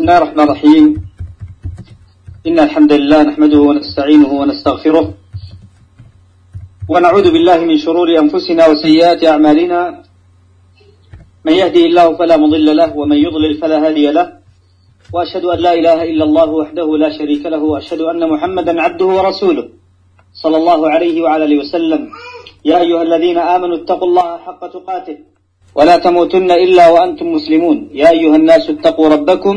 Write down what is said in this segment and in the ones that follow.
بسم الله الرحمن الرحيم. إن الحمد لله نحمده ونستعينه ونستغفره. ونعوذ بالله من شرور أنفسنا وسيئات أعمالنا. من يهدي الله فلا مضل له ومن يضلل فلا هادي له. وأشهد أن لا إله إلا الله وحده لا شريك له وأشهد أن محمدا عبده ورسوله صلى الله عليه وعلى آله وسلم. يا أيها الذين آمنوا اتقوا الله حق تقاته. ولا تموتن إلا وأنتم مسلمون. يا أيها الناس اتقوا ربكم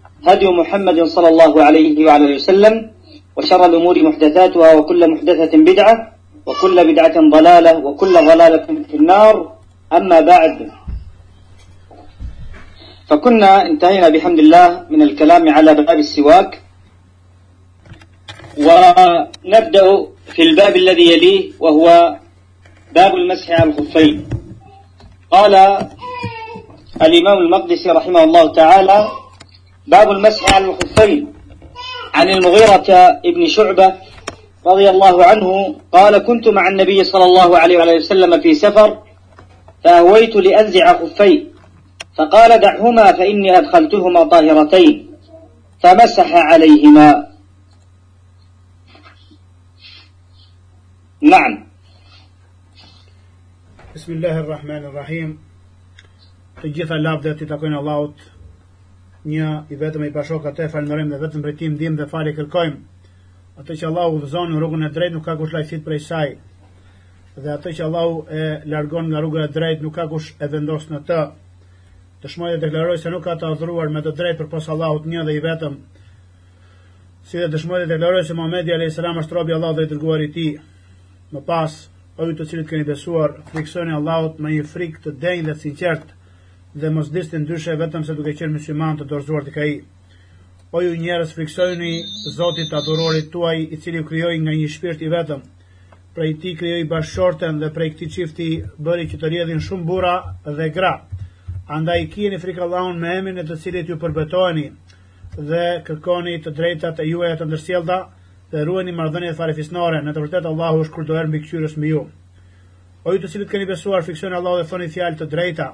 هدي محمد صلى الله عليه وعلى آله وسلم وشر الأمور محدثاتها وكل محدثة بدعة وكل بدعة ضلالة وكل ضلالة في النار. أما بعد فكنا انتهينا بحمد الله من الكلام على باب السواك ونبدأ في الباب الذي يليه وهو باب المسح على الخفين. قال الإمام المقدسي رحمه الله تعالى باب المسح على الخفين. عن المغيرة ابن شعبة رضي الله عنه قال كنت مع النبي صلى الله عليه وآله وسلم في سفر فأهويت لأنزع خفي فقال دعهما فإني أدخلتهما طاهرتين. فمسح عليهما. نعم. بسم الله الرحمن الرحيم. lavdet i takojnë Allahut, një i vetëm i pashok atë falënderojmë dhe vetëm prej tij ndihmë dhe falë kërkojmë. Atë që Allahu udhëzon në rrugën e drejtë nuk ka kush lajfit prej saj. Dhe atë që Allahu e largon nga rruga e drejtë nuk ka kush e vendos në të. Dëshmoj dhe deklaroj se nuk ka të adhuruar me të drejtë përpos Allahut një dhe i vetëm. Si dhe dëshmoj dhe deklaroj se Muhamedi alayhis salam është robi i Allahut dhe i dërguari i tij. Më pas, ju të cilët keni besuar, friksoni Allahut me një frikë të denjë dhe të sinqertë dhe mos disni ndryshe vetëm se duke qenë musliman të dorëzuar tek ai. O ju njerëz, friksojeni Zotit të adurorit tuaj, i cili ju krijoi nga një shpirt i vetëm. Prej tij krijoi bashkëshorten dhe prej këtij çifti bëri që të rrjedhin shumë burra dhe gra. Andaj keni frikë Allahun me emrin e të cilit ju përbetoheni dhe kërkoni të drejtat e juaja të ndërsjellta dhe ruani marrëdhëniet farefisnore. Në të vërtetë Allahu është kurdoer mbi këshyrës me ju. O ju të cilët keni besuar, fiksoni Allahun dhe thoni fjalë të drejta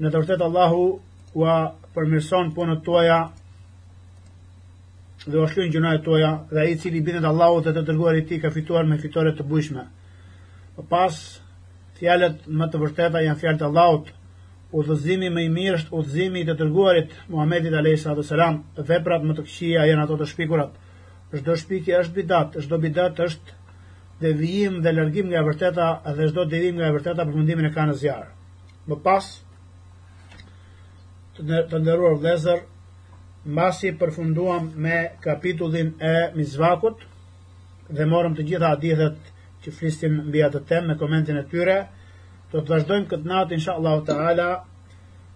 në të vërtet Allahu ua përmirëson punët tuaja dhe u shlyn gjunat tuaja dhe ai i cili bindet Allahut dhe të dërguar i tij ka fituar me fitore të bujshme. Më pas fjalët më të vërteta janë fjalët e Allahut. Udhëzimi më i mirë është udhëzimi i të dërguarit Muhamedit alayhis salam. Veprat më të këqija janë ato të shpikurat. Çdo shpikje është bidat, çdo bidat është devijim dhe largim nga e vërteta dhe çdo devijim nga e vërteta për mendimin e kanë zjarr. Më pas të ndëruar vlezër, mbasi përfunduam me kapitullin e mizvakut dhe morëm të gjitha adithet që flistin mbi atë temë me komentin e tyre, do të vazhdojmë këtë natë insha Allah Taala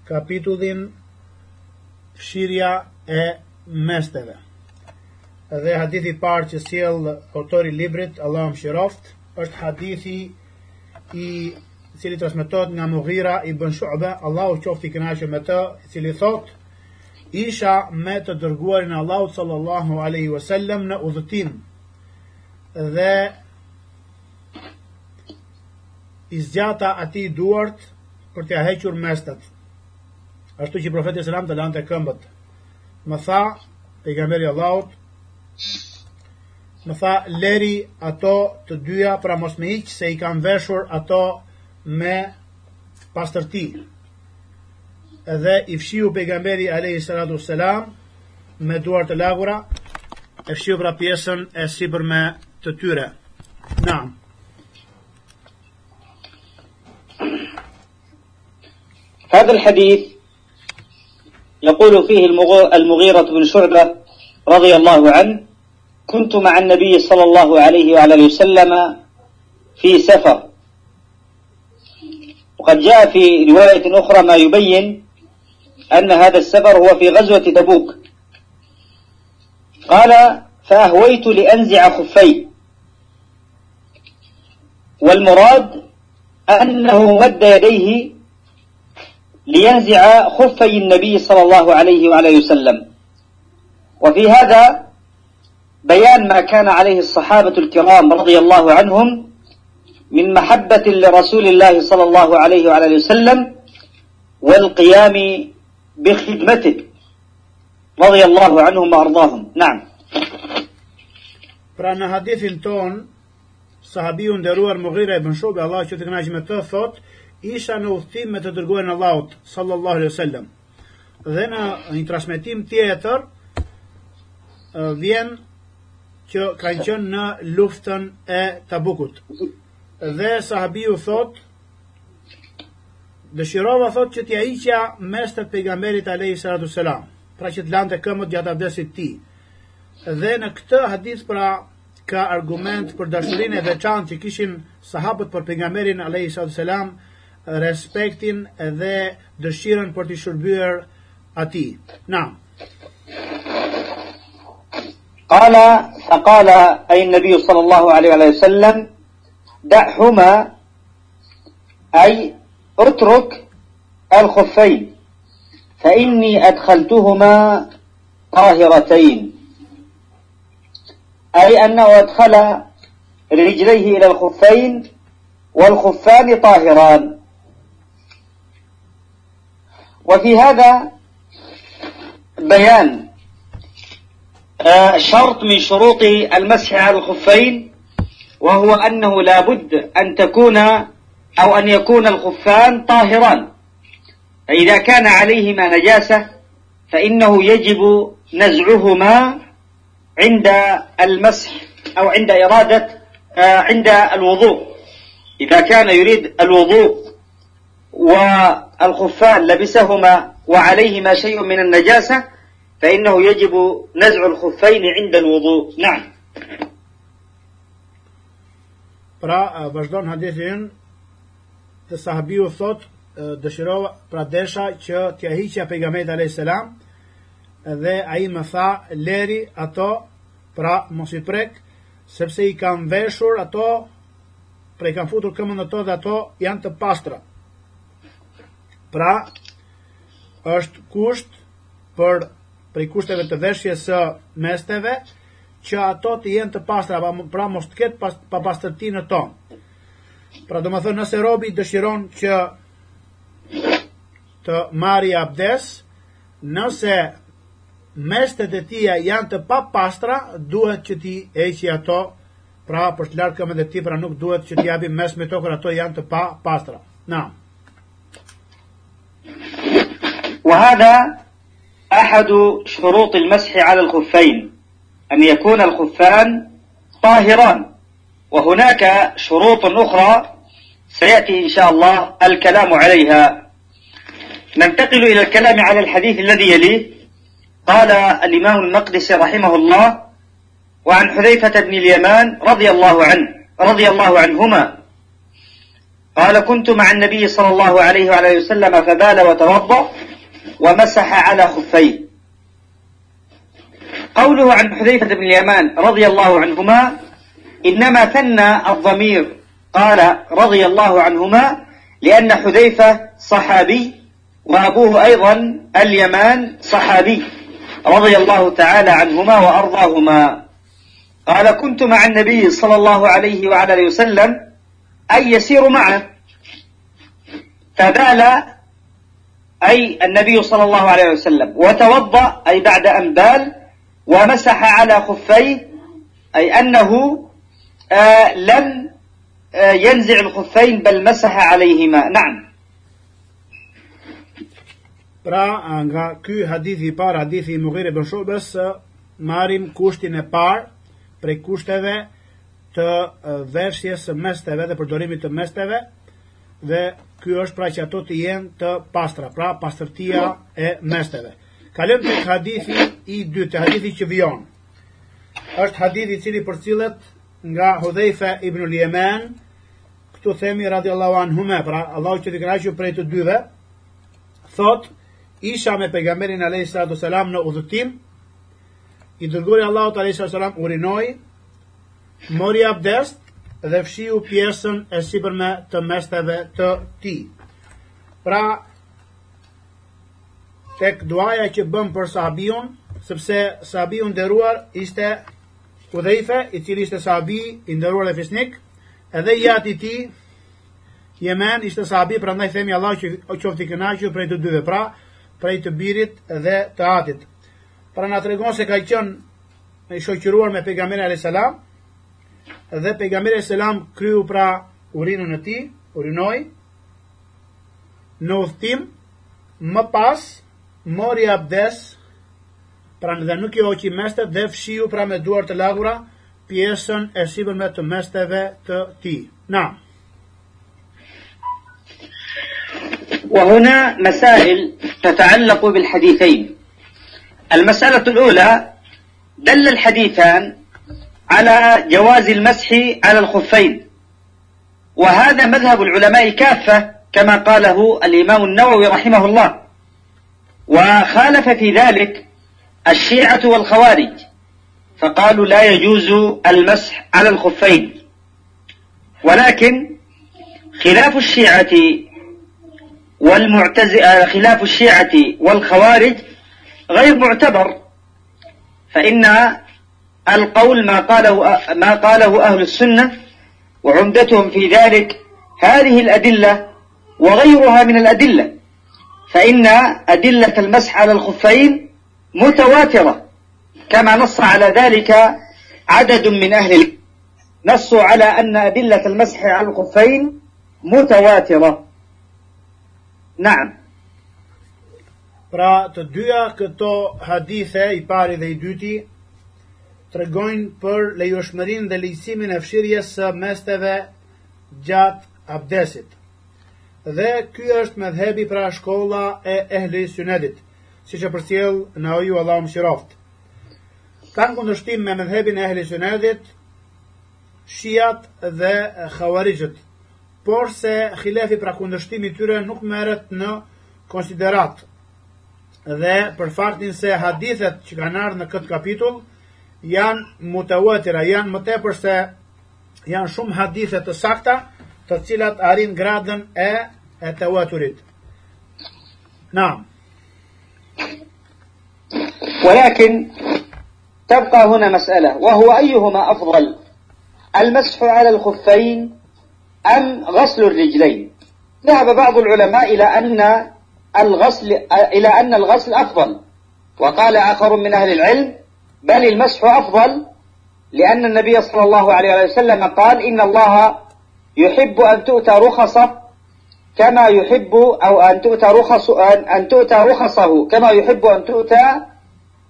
kapitullin fshirja e mesteve. Dhe hadithi parë që sjell autori i librit, Allahu mëshiroft, është hadithi i cili transmetohet nga Mughira ibn Shu'ba, Allahu qoftë i kënaqur me të, i cili thot: Isha me të dërguarin Allahut sallallahu alaihi wasallam në udhëtim dhe i zgjata ati duart për t'ja hequr mestat. Ashtu që profeti sallam të lante këmbët. Më tha, pejgamberi Allahut, më tha, leri ato të dyja pra mos me iqë se i kam veshur ato me pastërti. Edhe i fshiu pejgamberi alayhi salatu selam me duar të lagura, e fshiu pra pjesën e sipër me të tyre. Naam. هذا الحديث يقول فيه المغيرة بن شعبة رضي الله عنه كنت مع النبي صلى الله عليه وعلى وسلم في سفر وقد جاء في رواية أخرى ما يبين أن هذا السفر هو في غزوة تبوك. قال فأهويت لأنزع خفي. والمراد أنه مد يديه لينزع خفي النبي صلى الله عليه وعلى وسلم. وفي هذا بيان ما كان عليه الصحابة الكرام رضي الله عنهم من محبة لرسول الله صلى الله عليه وعلى وسلم والقيام بخدمته رضي الله عنهم وأرضاهم نعم Pra në hadithin ton, sahabiu nderuar Mughira ibn Shubi, Allah që të kënaqë me të, thot, isha në udhtim me të dërguarin Allahut sallallahu alaihi wasallam. Dhe në një transmetim tjetër vjen që kanë qenë në luftën e Tabukut. dhe sahabiu thot dëshirova thot që t'ja iqja mes të pejgamberit alayhi salatu selam, pra që të lante këmbët gjatë abdesit të ti. tij. Dhe në këtë hadith pra ka argument për dashurinë e veçantë që kishin sahabët për pejgamberin alayhi salatu selam, respektin dhe dëshirën për t'i shërbyer atij. Na. Qala fa qala ay nabi sallallahu alaihi wa دعهما أي اترك الخفين فإني أدخلتهما طاهرتين. أي أنه أدخل رجليه إلى الخفين والخفان طاهران. وفي هذا بيان آه، شرط من شروط المسح على الخفين وهو أنه لا بد أن تكون أو أن يكون الخفان طاهران. فإذا كان عليهما نجاسة فإنه يجب نزعهما عند المسح أو عند إرادة آه، عند الوضوء. إذا كان يريد الوضوء والخفان لبسهما وعليهما شيء من النجاسة فإنه يجب نزع الخفين عند الوضوء. نعم. Pra, vazhdon hadithin të sahabiu thot, dëshirova, pra desha që t'ja hiqja pejgamberit alayhis salam dhe ai më tha leri ato, pra mos i prek, sepse i kam veshur ato, pra i kam futur këmën ato dhe ato janë të pastra. Pra, është kusht për prej kushteve të veshjes së mesteve, që ato të jenë të pastra, pra mos të ketë pas, pa pastërti në to. Pra do më thënë nëse robi dëshiron që të marri abdes, nëse mestet e tia janë të pa pastra, duhet që ti eqi ato, pra për të lartë këmë dhe ti, pra nuk duhet që ti abi mes me to, kër ato janë të pa pastra. Na. وهذا أحد شروط المسح على الخفين أن يكون الخفان طاهران. وهناك شروط أخرى سيأتي إن شاء الله الكلام عليها. ننتقل إلى الكلام على الحديث الذي يليه. قال الإمام المقدسي رحمه الله وعن حذيفة بن اليمان رضي الله عنه رضي الله عنهما. قال كنت مع النبي صلى الله عليه وعلى وسلم فبال وتوضأ ومسح على خفيه. قوله عن حذيفة بن اليمان رضي الله عنهما إنما ثنى الضمير. قال رضي الله عنهما لأن حذيفة صحابي وأبوه أيضا اليمان صحابي. رضي الله تعالى عنهما وأرضاهما. قال كنت مع النبي صلى الله عليه وعلى وسلم أي يسير معه. فبال أي النبي صلى الله عليه وسلم. وتوضأ أي بعد أن بال ومسح على خفيه أي أنه آه لم آه ينزع الخفين بل مسح عليهما نعم Pra, nga ky hadith i parë, hadithi i Mughire ibn Shubes, marim kushtin e parë prej kushteve të veshjes së mesteve dhe përdorimit të mesteve dhe ky është pra që ato të jenë të pastra, pra pastërtia e mesteve. Kalëm të hadithi i dytë, hadithi që vion. është hadithi cili për cilët nga Hudhejfe ibn Ljemen, këtu themi radiallahu anhume, pra Allah që të kraqë prej të dyve, thot, isha me pejgamberin a.s. në udhëtim, i dërguri Allahu të salam urinoj, mori abdest dhe fshiu pjesën e sipërme të mesteve të ti. Pra, tek duaja që bëm për sahabiun, sepse sahabiun deruar ishte Udhejfe, i cili ishte sahabi, i ndëruar dhe fisnik, edhe i ati ti, Jemen ishte sahabi, pra ndaj themi Allah që o qofti kënaqur prej të dyve, pra prej të birit dhe të atit. Pra na tregon se ka qenë i shoqëruar me pejgamberin alayhis salam dhe pejgamberi alayhis salam kryu pra urinën e tij, urinoi në udhtim, më pas mori abdes, pra në dhe nuk i oqi mestet dhe fshiu pra me duar të lagura pjesën e sipërme të mesteve të tij. Na, وهنا مسائل تتعلق بالحديثين المسألة الأولى دل الحديثان على جواز المسح على الخفين وهذا مذهب العلماء كافة كما قاله الإمام النووي رحمه الله وخالف في ذلك الشيعة والخوارج فقالوا لا يجوز المسح على الخفين. ولكن خلاف الشيعة والمعتزلة خلاف الشيعة والخوارج غير معتبر فإن القول ما قاله ما قاله أهل السنة وعمدتهم في ذلك هذه الأدلة وغيرها من الأدلة. فإن أدلة المسح على الخفين متواترة كما نص على ذلك عدد من أهل نصوا على أن أدلة المسح على الخفين متواترة نعم Pra të dyja këto hadithe, i pari dhe i dyti, të regojnë për lejoshmërin dhe lejësimin e fshirjes së mesteve gjatë abdesit. Dhe ky është me dhebi pra shkolla e ehli synedit, si që përcjel në oju Allah më shiroft. Kanë kundështim me me dhebin e ehli synedit, shiat dhe khawarijët, por se khilefi pra kundështimi tyre nuk meret në konsiderat dhe për faktin se hadithet që kanë ardhur në këtë kapitull janë mutawatira, janë më tepër se janë shumë hadithe të sakta, të cilat arrin gradën e tawaturit. Naam. ولكن تبقى هنا مسألة وهو أيهما أفضل المسح على الخفين أم غسل الرجلين ذهب بعض العلماء إلى أن الغسل إلى أن الغسل أفضل وقال آخر من أهل العلم بل المسح أفضل لأن النبي صلى الله عليه وسلم قال إن الله يحب أن تؤتى رخصة كما يحب أو أن تؤتى رخص أن تؤتى رخصه كما يحب أن تؤتى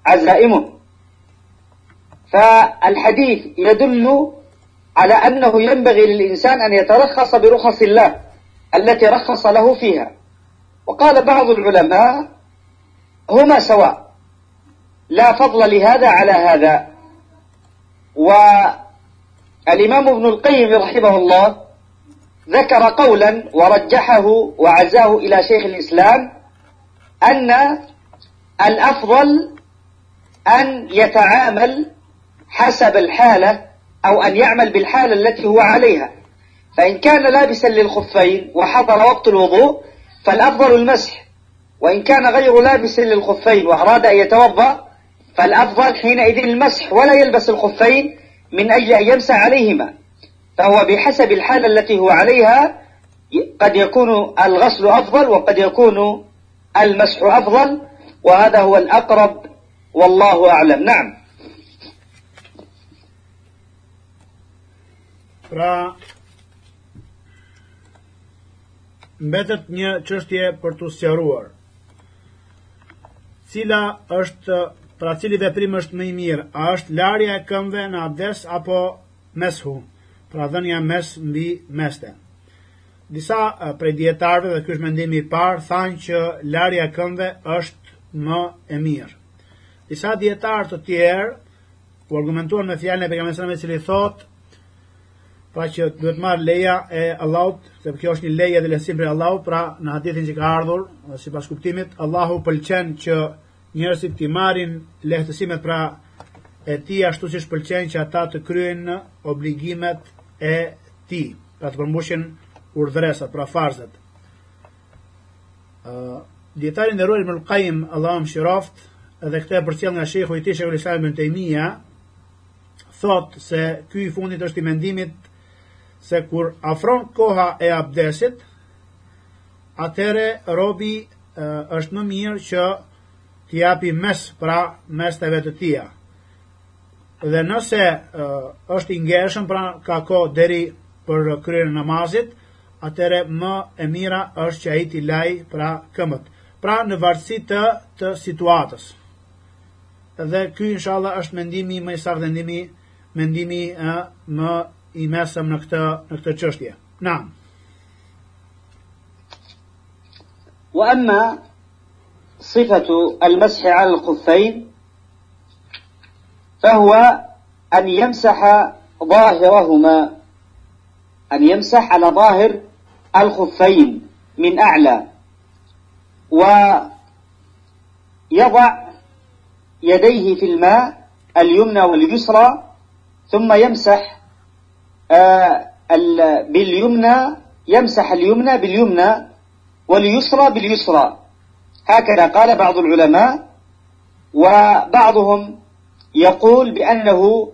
عزائمه فالحديث يدل على أنه ينبغي للإنسان أن يترخص برخص الله التي رخص له فيها. وقال بعض العلماء هما سواء. لا فضل لهذا على هذا. والإمام ابن القيم رحمه الله ذكر قولا ورجحه وعزاه إلى شيخ الإسلام أن الأفضل أن يتعامل حسب الحالة أو أن يعمل بالحالة التي هو عليها. فإن كان لابسا للخفين وحضر وقت الوضوء فالأفضل المسح وإن كان غير لابس للخفين وأراد أن يتوضأ فالأفضل حينئذ المسح ولا يلبس الخفين من أجل أن يمسح عليهما. فهو بحسب الحالة التي هو عليها قد يكون الغسل أفضل وقد يكون المسح أفضل وهذا هو الأقرب والله أعلم نعم Pra, mbetet një çështje për të sqaruar. Cila është, pra cili veprim është më i mirë? A është larja e këmbëve në abdes apo meshu? Pra dhënia mes mbi meste. Disa prej dietarëve dhe ky është mendimi i parë thanë që larja e këmbëve është më e mirë. Disa dietarë të tjerë u argumentuan me fjalën e pejgamberit sallallahu alajhi i thotë pa që duhet marrë leja e Allahut, se kjo është një leje dhe lehtësim për Allahut, pra në hadithin që ka ardhur, sipas kuptimit, Allahu pëlqen që njerëzit të marrin lehtësimet pra e ti ashtu që shpëlqen që ata të kryen në obligimet e ti, pra të përmbushin urdhresat, pra farzet. Uh, Djetarin dhe rojnë më lëkajim Allah më shiroft, edhe këte për cilë nga shekhu i tishe Ulisaj më të imija, thot se ky i fundit është i mendimit se kur afron koha e abdesit, atëre robi uh, është më mirë që t'i japi mes pra mes të vetë tia Dhe nëse uh, është i ngershëm pra ka ko deri për kryrën namazit, atëre më e mira është që a i t'i laj pra këmët. Pra në varësi të, të situatës. Dhe ky inshallah është mendimi më i saktë mendimi mendimi uh, më i mesëm në këtë në këtë çështje. Naam. وأما صفة المسح على الخفين فهو أن يمسح ظاهرهما أن يمسح على ظاهر الخفين من أعلى ويضع يديه في الماء اليمنى واليسرى ثم يمسح آه، باليمنى يمسح اليمنى باليمنى واليسرى باليسرى. هكذا قال بعض العلماء وبعضهم يقول بأنه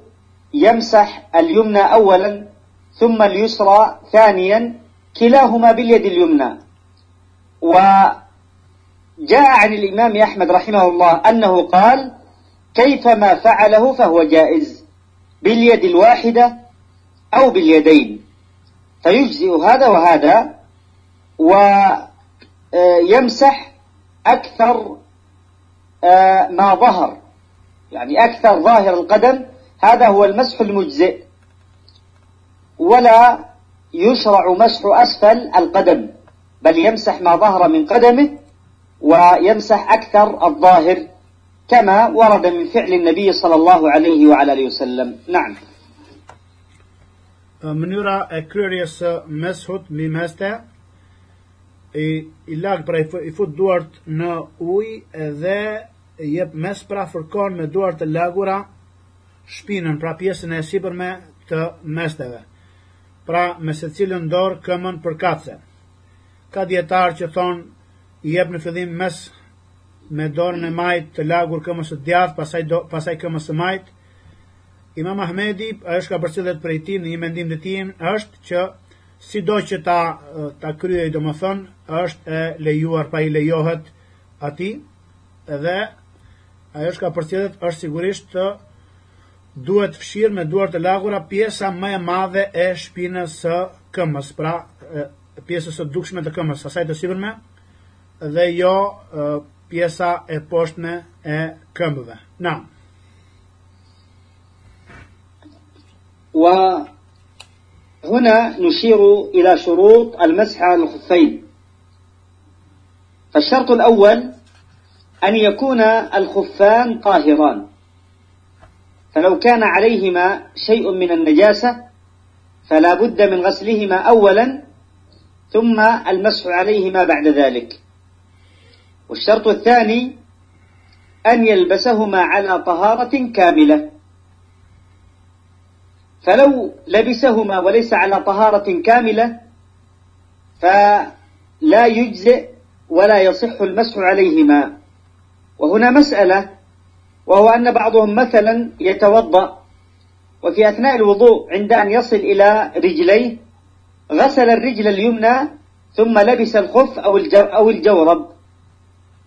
يمسح اليمنى أولا ثم اليسرى ثانيا كلاهما باليد اليمنى. وجاء عن الإمام أحمد رحمه الله أنه قال كيفما فعله فهو جائز باليد الواحدة أو باليدين. فيجزئ هذا وهذا ويمسح أكثر آه، ما ظهر. يعني أكثر ظاهر القدم هذا هو المسح المجزئ ولا يشرع مسح أسفل القدم بل يمسح ما ظهر من قدمه ويمسح أكثر الظاهر كما ورد من فعل النبي صلى الله عليه وعلى آله وسلم. نعم. mënyra e kryerjes së meshut mbi meste i, i lag pra i fut duart në ujë jep mes pra fërkon me duart të lagura shpinën pra pjesën e sipërme të mesteve. Pra me se cilën dorë këmën për kace ka djetar që thon i jep në fillim mes me dorën e majt të lagur këmës të djath pasaj, do, pasaj këmës të majt Imam Ahmedi është ka përcillet për i tim në një mendim të tim është që si që ta, ta kryej do më thënë, është e lejuar pa i lejohet ati, edhe ajo është ka përcillet është sigurisht të duhet fshirë me duar të lagura pjesa më e madhe e shpinës së këmës, pra pjesës së dukshme të këmës, asaj të sipërme, dhe jo pjesa e poshtme e këmbëve. Na. وهنا نشير إلى شروط المسح على الخفين فالشرط الأول أن يكون الخفان طاهران. فلو كان عليهما شيء من النجاسة فلا بد من غسلهما أولا ثم المسح عليهما بعد ذلك. والشرط الثاني أن يلبسهما على طهارة كاملة. فلو لبسهما وليس على طهارة كاملة فلا يجزئ ولا يصح المسح عليهما. وهنا مسألة وهو أن بعضهم مثلا يتوضأ وفي أثناء الوضوء عند أن يصل إلى رجليه غسل الرجل اليمنى ثم لبس الخف أو أو الجورب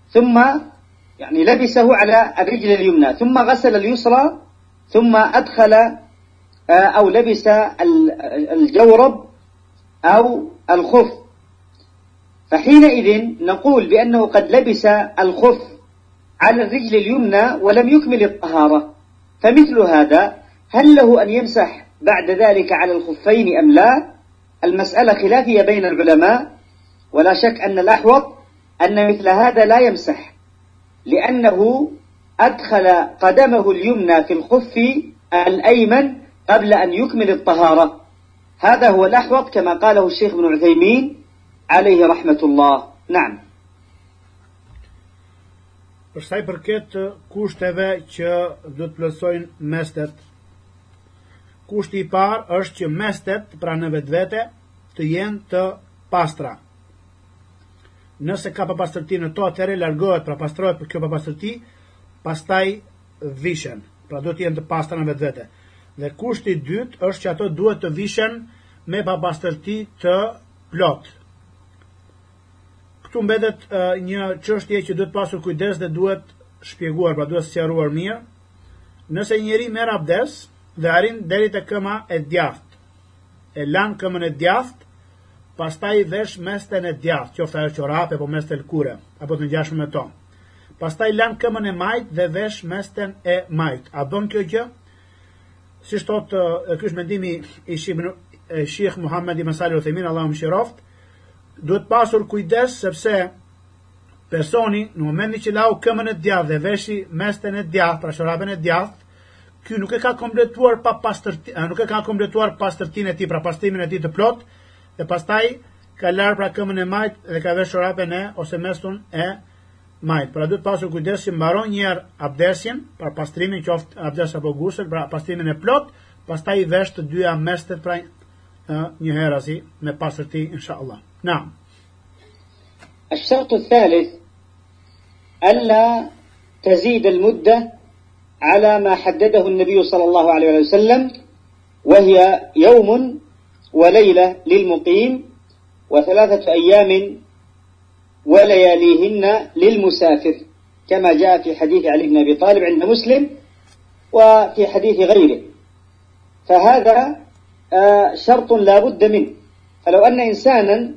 ثم يعني لبسه على الرجل اليمنى ثم غسل اليسرى ثم أدخل آه، أو لبس الجورب أو الخف. فحينئذ نقول بأنه قد لبس الخف على الرجل اليمنى ولم يكمل الطهارة. فمثل هذا هل له أن يمسح بعد ذلك على الخفين أم لا؟ المسألة خلافية بين العلماء ولا شك أن الأحوط أن مثل هذا لا يمسح لأنه أدخل قدمه اليمنى في الخف الأيمن قبل أن يكمل الطهارة. هذا هو الأحوط كما قاله الشيخ ابن عثيمين عليه رحمة الله. نعم. Për sa i përket kushteve që do të plotësojnë mestet. Kushti i parë është që mestet, pra në vetvete, të jenë të pastra. Nëse ka papastërti në to, atëre largohet, pra pastrohet për kjo papastërti, pastaj vishen, pra do të jenë të pastra në vetvete. Dhe kushti i dytë është që ato duhet të vishen me papastërti të plot. Këtu mbetet uh, një çështje që duhet pasur kujdes dhe duhet shpjeguar, pra duhet sqaruar mirë. Nëse një njeri merr abdes dhe arrin deri te këma e djathtë, e lan këmën e djathtë, pastaj vesh mesten e djathtë, qoftë ajo çorape apo mes të lkure, apo të ngjashme me to. Pastaj lan këmën e majt dhe vesh mesten e majt. A bën kjo gjë? Si thot ky është mendimi i Sheikh Muhammad ibn Salih al-Uthaymeen Allahu mëshiroft, duhet pasur kujdes sepse personi në momentin që lau këmën e djathtë dhe veshi mesten e djathtë, pra çorapen e djathtë, ky nuk e ka kompletuar pa pastërti, nuk e ka kompletuar pastërtinë e tij, pra pastrimin e tij të plot, dhe pastaj ka lar pra këmën e majt dhe ka vesh çorapen e ose mestun e majt. Pra duhet pasur kujdes që mbaron një herë abdesin, pra pastrimin qoftë abdes apo gusël, pra pastrimin e plot, pastaj vesh të dyja mestet pra një herë asi me pastërti inshallah. نعم. الشرط الثالث ألا تزيد المدة على ما حدده النبي صلى الله عليه وسلم وهي يوم وليلة للمقيم وثلاثة أيام ولياليهن للمسافر كما جاء في حديث علي بن أبي طالب عند مسلم وفي حديث غيره. فهذا آه، شرط لا بد منه. فلو أن إنسانا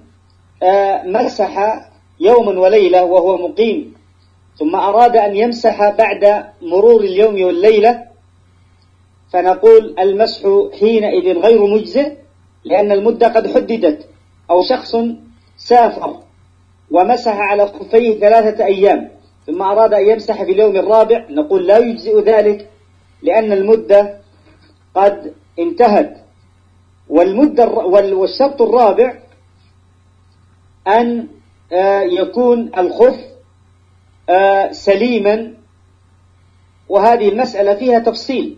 مسح يوما وليلة وهو مقيم. ثم أراد أن يمسح بعد مرور اليوم والليلة. فنقول المسح حينئذ غير مجزئ لأن المدة قد حددت. أو شخص سافر ومسح على خفيه ثلاثة أيام ثم أراد أن يمسح في اليوم الرابع. نقول لا يجزئ ذلك لأن المدة قد انتهت. والمدة والشرط الرابع أن آه، يكون الخف آه، سليما. وهذه المسألة فيها تفصيل.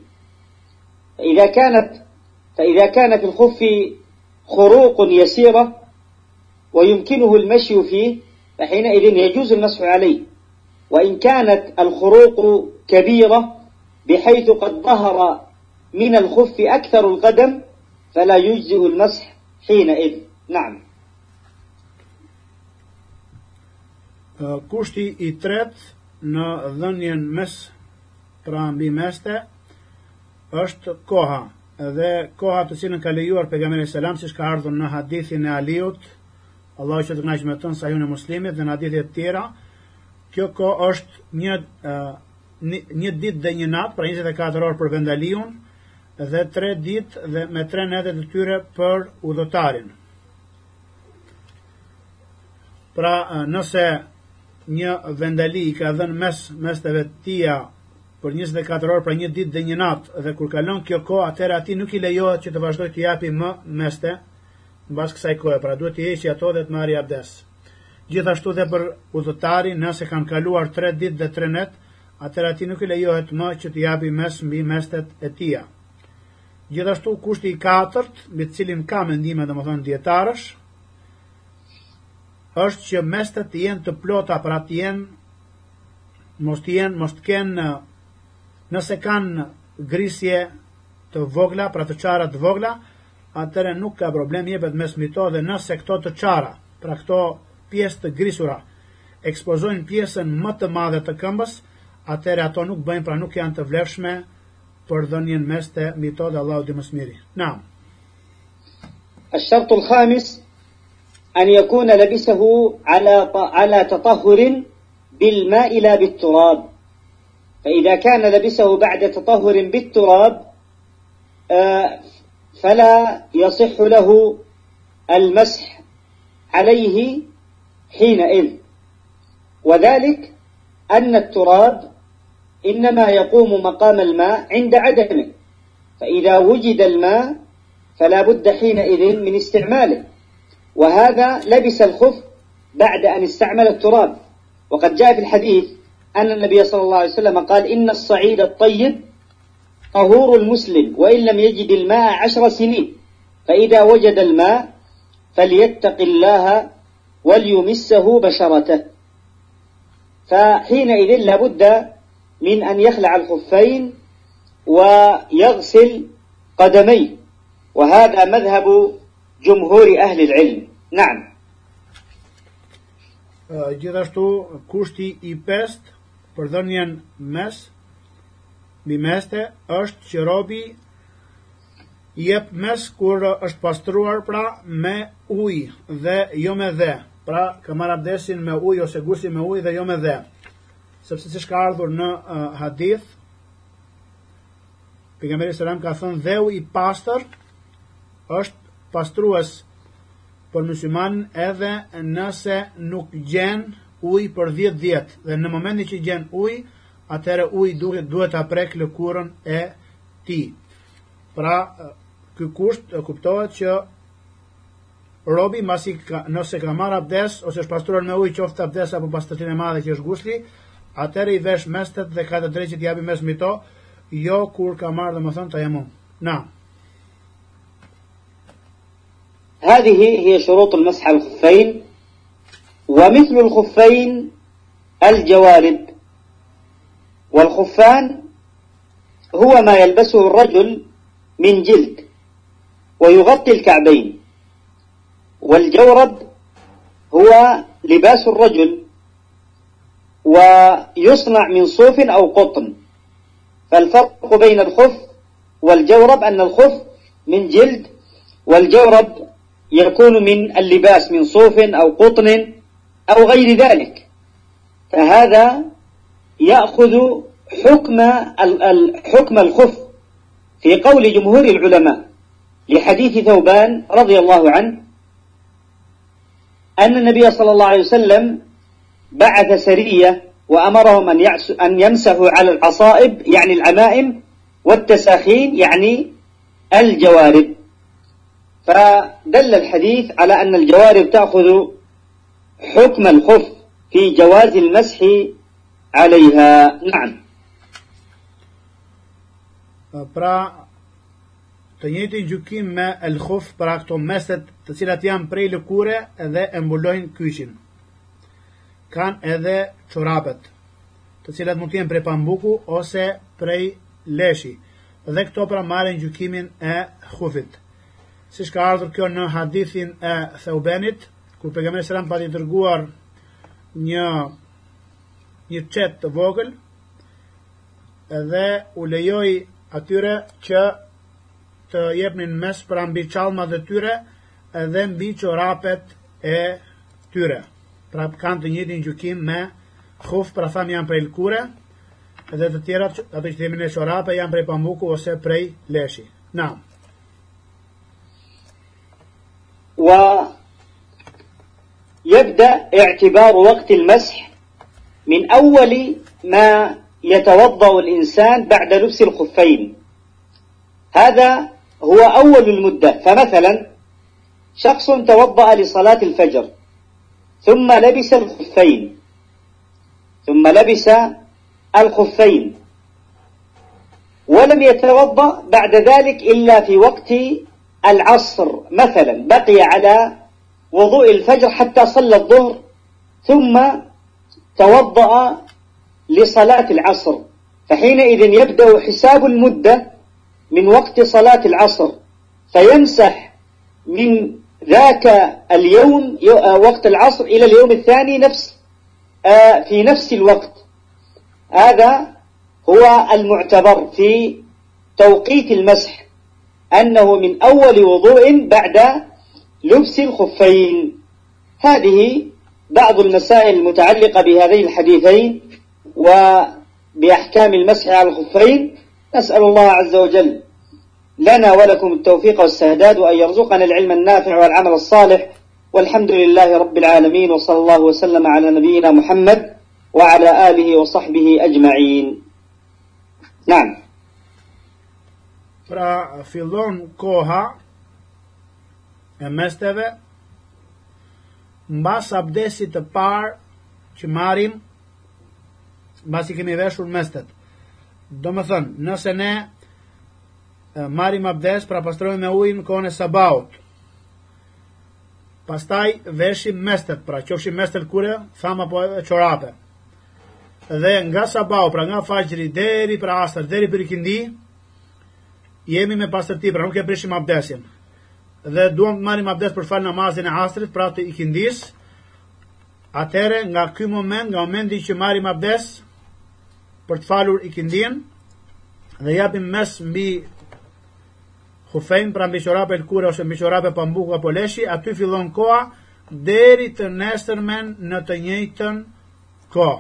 إذا كانت فإذا كان في الخف خروق يسيرة ويمكنه المشي فيه فحينئذ يجوز المسح عليه. وإن كانت الخروق كبيرة بحيث قد ظهر من الخف أكثر القدم فلا يجزئ المسح حينئذ. نعم. Kushti i tret në dhënjen mes pra mbi meste është koha. Dhe koha të cilën ka lejuar pejgamberi selam siç ka ardhur në hadithin e Aliut Allahu që të kënaqë me tën sa e muslimit dhe në hadithe të tjera kjo kohë është një një ditë dhe një natë pra 24 orë për vendaliun dhe 3 ditë dhe me 3 natë të tyre për udhëtarin. Pra nëse një vendali i ka dhenë mes mesteve të tia për 24 orë për një ditë dhe një natë dhe kur kalon kjo kohë atëherë ati nuk i lejohet që të vazhdoj të japi më meste në basë kësaj kohë pra duhet të heqë ato dhe të marri abdes. Gjithashtu dhe për udhëtari nëse kanë kaluar 3 ditë dhe 3 net atëherë ati nuk i lejohet më që të japi mes mbi mestet e tia. Gjithashtu kushti i katërt mbi të cilin ka mendime domethënë dietarësh është që mestet të jenë të plota, pra të jenë mos të jenë, mos të kenë nëse kanë grisje të vogla, pra të qara të vogla, atëre nuk ka problem jepet mes mito dhe nëse këto të qara, pra këto pjesë të grisura, ekspozojnë pjesën më të madhe të këmbës, atëre ato nuk bëjnë, pra nuk janë të vlefshme për dhënjen mes të mito dhe Allahu dhe mësmiri. Naam. Ashtartu lë khamis, أن يكون لبسه على على تطهر بالماء لا بالتراب. فإذا كان لبسه بعد تطهر بالتراب آه، فلا يصح له المسح عليه حينئذ. وذلك أن التراب إنما يقوم مقام الماء عند عدمه. فإذا وجد الماء فلا بد حينئذ من استعماله. وهذا لبس الخف بعد أن استعمل التراب. وقد جاء في الحديث أن النبي صلى الله عليه وسلم قال إن الصعيد الطيب طهور المسلم وإن لم يجد الماء عشر سنين. فإذا وجد الماء فليتق الله وليمسه بشرته. فحينئذ لابد من أن يخلع الخفين ويغسل قدميه. وهذا مذهب jumhur ahli al-ilm. Naam. Uh, gjithashtu kushti i pest për dhënien mes mbi meste është që robi jep mes kur është pastruar pra me ujë dhe jo me dhe. Pra ka marrë abdesin me ujë ose gusin me ujë dhe jo me dhe. Sepse siç ka ardhur në uh, hadith pejgamberi selam ka thënë dheu i pastër është pastrues për musliman edhe nëse nuk gjen ujë për 10 vjet dhe në momentin që gjen ujë atëherë uji duhet duhet ta prek lëkurën e tij. Pra ky kusht kuptohet që robi masi ka, nëse ka marr abdes ose është pastruar me ujë qoftë abdes apo pastërtinë e madhe që është gusli, atëherë i vesh mestet dhe ka të drejtë të japi mes mito jo kur ka marrë domethënë tayamum. Na. هذه هي شروط المسح على الخفين ومثل الخفين الجوارب. والخفان هو ما يلبسه الرجل من جلد ويغطي الكعبين. والجورب هو لباس الرجل ويصنع من صوف أو قطن. فالفرق بين الخف والجورب أن الخف من جلد والجورب يكون من اللباس من صوف أو قطن أو غير ذلك. فهذا يأخذ حكم حكم الخف في قول جمهور العلماء لحديث ثوبان رضي الله عنه أن النبي صلى الله عليه وسلم بعث سرية وأمرهم أن, أن يمسحوا على العصائب يعني العمائم والتساخين يعني الجوارب. فدل الحديث على أن الجوارب تأخذ حكم الخف في جواز المسح عليها نعم pra të njëjtin gjykim me el khuf pra këto meset të cilat janë prej lëkure edhe e mbulojnë kyçin kanë edhe çorapet, të cilat mund të jenë prej pambuku ose prej leshi. Dhe këto pra marrin gjykimin e khufit. Siç ka ardhur kjo në hadithin e Theubenit, kur pejgamberi selam pati dërguar një një çet të vogël, edhe u lejoi atyre që të jepnin mes për ambi qalma dhe tyre edhe mbi qorapet e tyre pra kanë të njëjtin gjykim me khuf, pra tham janë prej lkure, edhe të tjerat, ato që themi në shorape, janë prej pambuku ose prej leshi. Na. ويبدأ اعتبار وقت المسح من أول ما يتوضأ الإنسان بعد لبس الخفين. هذا هو أول المدة. فمثلا شخص توضأ لصلاة الفجر ثم لبس الخفين ثم لبس الخفين ولم يتوضأ بعد ذلك إلا في وقت العصر مثلا بقي على وضوء الفجر حتى صلى الظهر ثم توضأ لصلاة العصر. فحينئذ يبدأ حساب المدة من وقت صلاة العصر فيمسح من ذاك اليوم آه، وقت العصر إلى اليوم الثاني نفس آه، في نفس الوقت. هذا هو المعتبر في توقيت المسح. أنه من أول وضوء بعد لبس الخفين. هذه بعض المسائل المتعلقة بهذين الحديثين وبأحكام المسح على الخفين. نسأل الله عز وجل لنا ولكم التوفيق والسهداد وأن يرزقنا العلم النافع والعمل الصالح. والحمد لله رب العالمين وصلى الله وسلم على نبينا محمد وعلى آله وصحبه أجمعين. نعم. Pra fillon koha e mesteve mbas abdesit të parë që marim mbasi kemi veshur mestet. Do më thënë, nëse ne marim abdes, pra pastrojmë me në kone sabaut, pastaj veshim mestet, pra qofshim mestet kure, thama po e qorape. Dhe nga sabau, pra nga fajri deri pra asër, deri për ikindi, jemi me pastërti, pra nuk e prishim abdesin. Dhe duam të marim abdes për falë namazin e asrit, pra të ikindis, atere nga ky moment, nga momenti që marim abdes, për të falur ikindin, dhe japim mes mbi hufejn, pra mbi qorape lkure, ose mbi qorape pambuku apo leshi, aty fillon koa, deri të nesërmen në të njëjtën koa.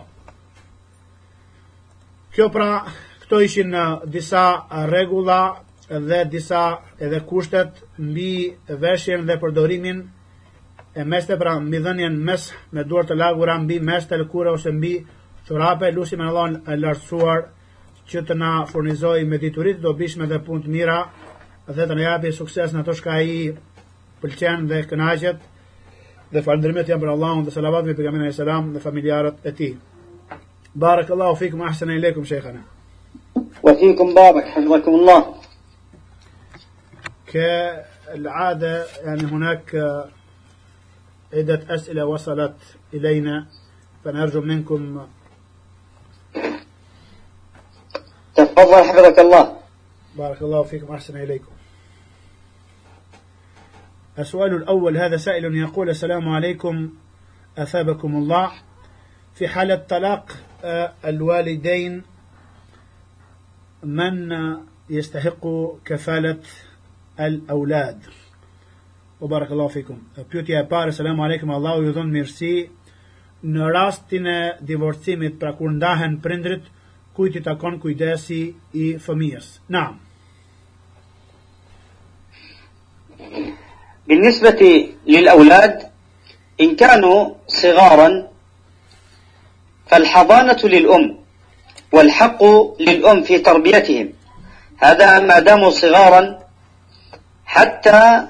Kjo pra, këto ishin uh, disa regula dhe disa edhe kushtet mbi veshjen dhe përdorimin e meste pra mbi dhënien mes me duar të lagura mbi mes të lëkura ose mbi çorape lusim Allahun e lartësuar që të na furnizojë me diturit do bishme dhe punë të mira dhe të na japë sukses në ato shka ai pëlqen dhe kënaqet dhe falënderimet janë për Allahun dhe salavat mbi pejgamberin e selam dhe familjarët e tij. Barakallahu fikum ahsana ilekum shejkhana. Wa fikum babak, hafidhakum Allah. كالعادة يعني هناك عدة أسئلة وصلت إلينا فنرجو منكم. تفضل حفظك الله. بارك الله فيكم أحسن إليكم. السؤال الأول هذا سائل يقول السلام عليكم أثابكم الله. في حالة طلاق آه، الوالدين من يستحق كفالة الأولاد وبارك الله فيكم pyetja e parë selam aleikum Allahu ju dhon mirësi në rastin e divorcimit pra kur ndahen prindrit kujt i takon kujdesi i fëmijës naam بالنسبة للأولاد إن كانوا صغارا فالحضانة للأم والحق للأم في تربيتهم هذا ما داموا صغارا حتى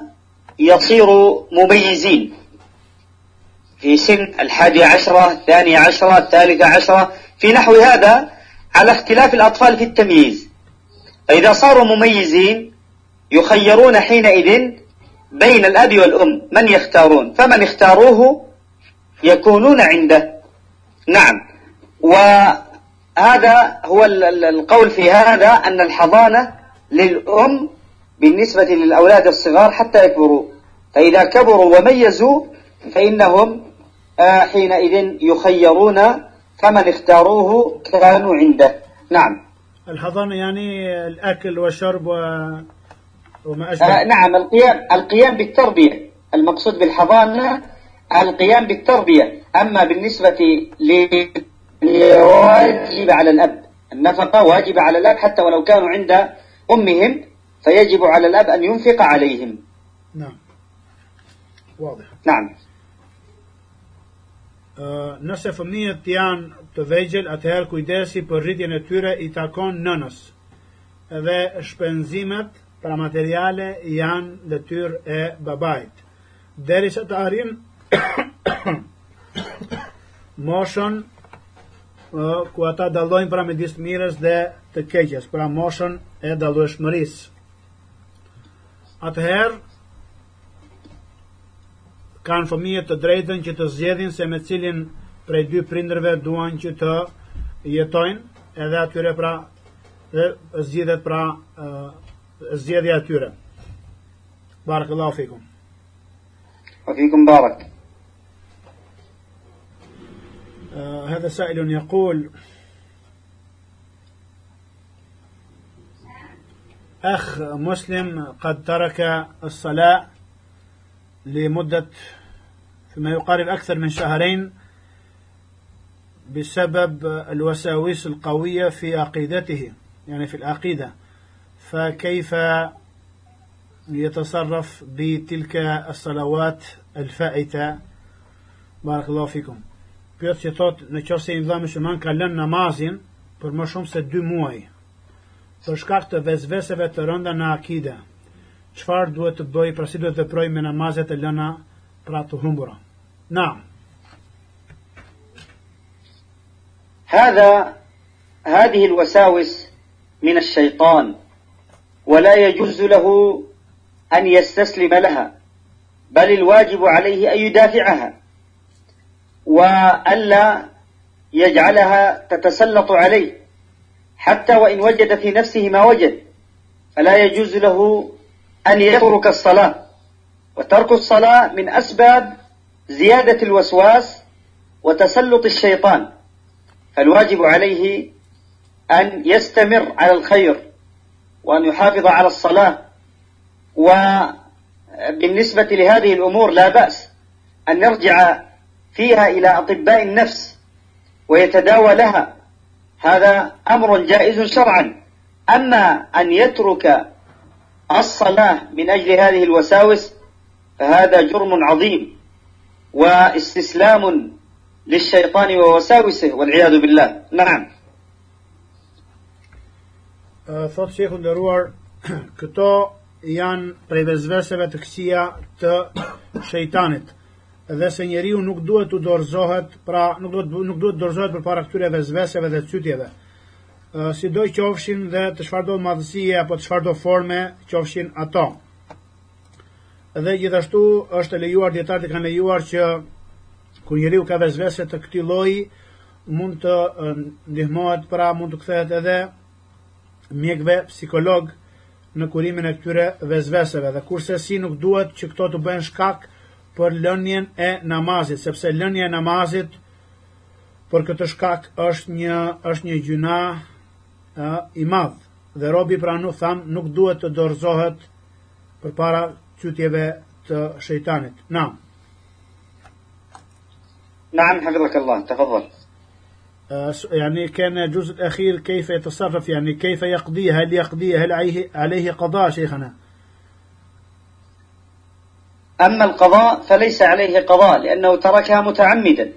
يصيروا مميزين. في سن الحادي عشرة الثانية عشرة الثالثة عشرة في نحو هذا على اختلاف الأطفال في التمييز. فإذا صاروا مميزين يخيرون حينئذ بين الأب والأم. من يختارون؟ فمن اختاروه يكونون عنده. نعم. وهذا هو القول في هذا أن الحضانة للأم بالنسبة للأولاد الصغار حتى يكبروا. فإذا كبروا وميزوا فإنهم آه، حينئذ يخيرون فمن اختاروه كانوا عنده. نعم. الحضانة يعني الأكل والشرب و... وما أشبه. آه نعم. القيام القيام بالتربية. المقصود بالحضانة القيام بالتربية. أما بالنسبة لواجب على الأب. النفقة واجبة على الأب حتى ولو كانوا عند أمهم. فيجب على الأب أن ينفق عليهم نعم واضح نعم Uh, nëse fëmijët janë të vegjël, atëherë kujdesi për rritjen e tyre i takon nënës. Edhe shpenzimet pra materiale janë detyrë e babait. Derisa të arrin moshën uh, ku ata dallojnë pra midis të mirës dhe të keqes, pra moshën e dallueshmërisë. Atëherë kanë fëmijët të drejtën që të zgjedhin se me cilin prej dy prindërve duan që të jetojnë, edhe atyre pra dhe zgjedhet pra uh, zgjedhja e tyre. Barakallahu fikum. وفيكم بارك آه هذا سائل يقول أخ مسلم قد ترك الصلاة لمدة فيما يقارب أكثر من شهرين بسبب الوساوس القوية في عقيدته يعني في العقيدة. فكيف يتصرف بتلك الصلوات الفائتة؟ بارك الله فيكم. Pyet që thot në qoftë se i dha musliman ka lënë namazin për më shumë se 2 muaj. Për shkak të vezveseve të rënda në akide. Çfarë duhet të bëj, pra si duhet të veproj me namazet e lëna pra të humbura? Naam. هذا هذه الوساوس من الشيطان ولا يجوز له أن يستسلم لها بل الواجب عليه أن يدافعها وألا يجعلها تتسلط عليه حتى وإن وجد في نفسه ما وجد فلا يجوز له أن يترك الصلاة. وترك الصلاة من أسباب زيادة الوسواس وتسلط الشيطان. فالواجب عليه أن يستمر على الخير وأن يحافظ على الصلاة. وبالنسبة لهذه الأمور لا بأس أن نرجع فيها إلى أطباء النفس ويتداوى لها هذا أمر جائز شرعا. أما أن يترك الصلاة من أجل هذه الوساوس فهذا جرم عظيم واستسلام للشيطان ووساوسه والعياذ بالله. نعم. thot shehu nderuar këto janë prej vezveseve të këqija të shejtanit dhe se njeriu nuk duhet të dorëzohet pra nuk duhet nuk duhet dorëzohet përpara këtyre vezveseve dhe çytjeve si do qofshin dhe të çfarëdo madhësie apo të çfarëdo forme qofshin ato. Dhe gjithashtu është lejuar dietarët kanë lejuar që kur njeriu ka vezvese të këtij lloji mund të ndihmohet pra mund të kthehet edhe mjekve psikolog në kurimin e këtyre vezveseve. Dhe kurse si nuk duhet që këto të bëhen shkak për lënjen e namazit, sepse lënja e namazit për këtë shkak është një është një gjuna ë i madh dhe robi pra nuk tham nuk duhet të dorëzohet përpara çytjeve të shejtanit. Na. نعم حفظك الله تفضل يعني كان الجزء الأخير كيف يتصرف يعني كيف يقضيه هل يقضيه هل عليه, عليه قضاء شيخنا أما القضاء فليس عليه قضاء لأنه تركها متعمدا.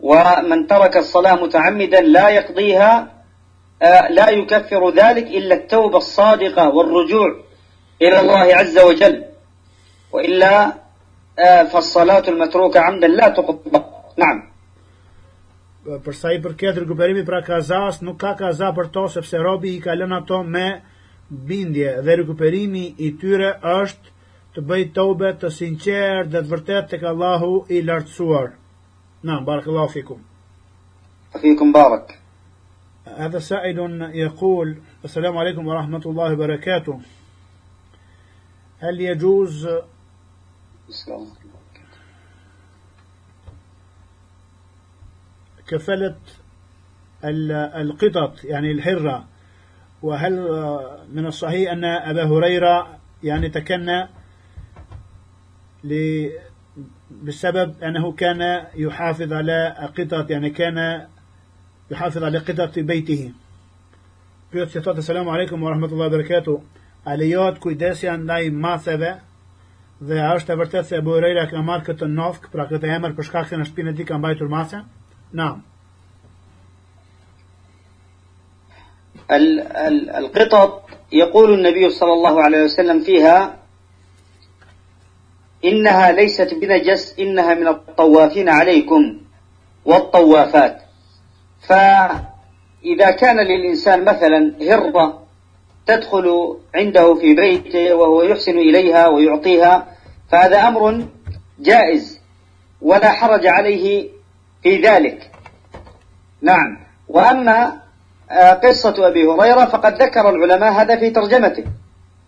ومن ترك الصلاة متعمدا لا يقضيها لا يكفر ذلك إلا التوبة الصادقة والرجوع إلى الله عز وجل. وإلا فالصلاة المتروكة عمدا لا تقضى. نعم. Për sa i përket rikuperimi pra kazas, nuk ka kaza për to, sepse robi i ka lënë ato me bindje, dhe rikuperimi i tyre është të bëj tobe të sinqer dhe të vërtet të ka Allahu i lartësuar. Na, barak Allahu fikum. فيكم بارك هذا سائل يقول السلام عليكم ورحمة الله وبركاته هل يجوز كفلة القطط يعني الحرة وهل من الصحيح أن أبا هريرة يعني تكنى بسبب أنه كان يحافظ على قطط يعني كان يحافظ على قطط بيته Pyet që thotë selam aleikum wa rahmatullahi wa barakatuh. A lejohet kujdesja ndaj maceve dhe a është e vërtetë se Abu Huraira ka marrë këtë nofk, pra këtë emër për shkak se në shtëpinë e tij ka mbajtur mace? نعم القطط يقول النبي صلى الله عليه وسلم فيها إنها ليست بنجس إنها من الطوافين عليكم والطوافات. فإذا كان للإنسان مثلا هرة تدخل عنده في بيته وهو يحسن إليها ويعطيها فهذا أمر جائز ولا حرج عليه في ذلك. نعم. وأما آه، قصة أبي هريرة فقد ذكر العلماء هذا في ترجمته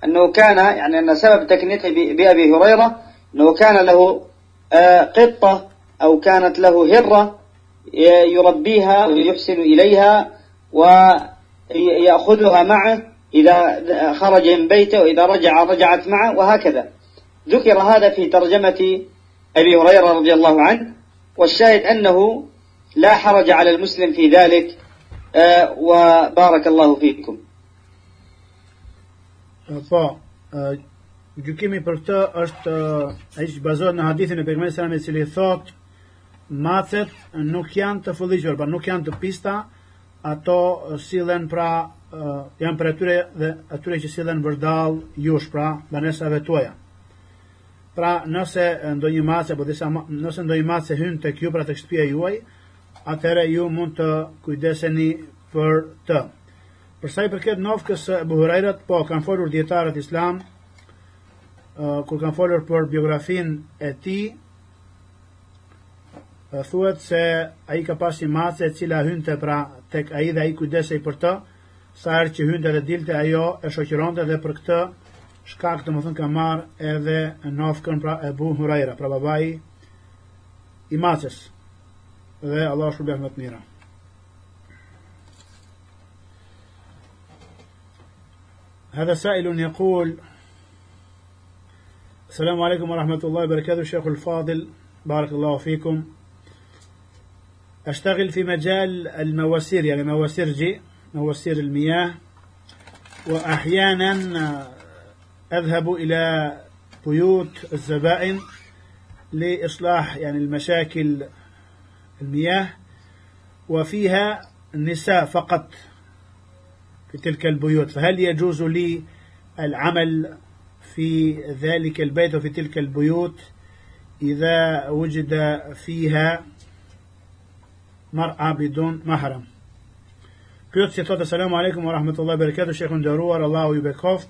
أنه كان يعني أن سبب تكنيته بأبي هريرة أنه كان له آه، قطة أو كانت له هرة يربيها ويحسن إليها ويأخذها معه إذا خرج من بيته وإذا رجع رجعت معه وهكذا. ذكر هذا في ترجمة أبي هريرة رضي الله عنه والشاهد أنه لا حرج على المسلم في ذلك آه، وبارك الله فيكم. Gjykimi për këtë është ai që bazohet në hadithin e pejgamberit sallallahu alajhi i cili thot macet nuk janë të fulliqur, pra nuk janë të pista, ato sillen pra janë për atyre dhe atyre që sillen vërdall jush pra banesave tuaja. Pra, nëse ndonjë mace apo disa nëse ndonjë mace hyn tek ju pra tek shtëpia juaj, atëherë ju mund të kujdeseni për të. Përsa i përket nofkës së Abu Hurajrat, po kanë folur dietarët islam kur kanë folur për biografin e tij, uh, thuhet se ai ka pasi mace e cila hynte pra tek ai dhe ai kujdesej për të, sa herë që hynte dhe dilte ajo e shoqëronte dhe për këtë shkak të më thënë ka marrë edhe nofkën pra Abu Hurajra, pra babai i maces. Dhe Allah shpërblet më të mira. هذا سائل يقول السلام عليكم ورحمة الله وبركاته شيخ الفاضل بارك الله فيكم. أشتغل في مجال المواسير يعني مواسير جي مواسير المياه وأحيانا أذهب إلى بيوت الزبائن لإصلاح يعني المشاكل المياه وفيها النساء فقط في تلك البيوت. فهل يجوز لي العمل في ذلك البيت وفي تلك البيوت إذا وجد فيها مرأة بدون محرم Pyot si thotë selamu alaikum wa rahmatullahi wa barakatuh, shekhu nderuar, Allahu ju bekoft.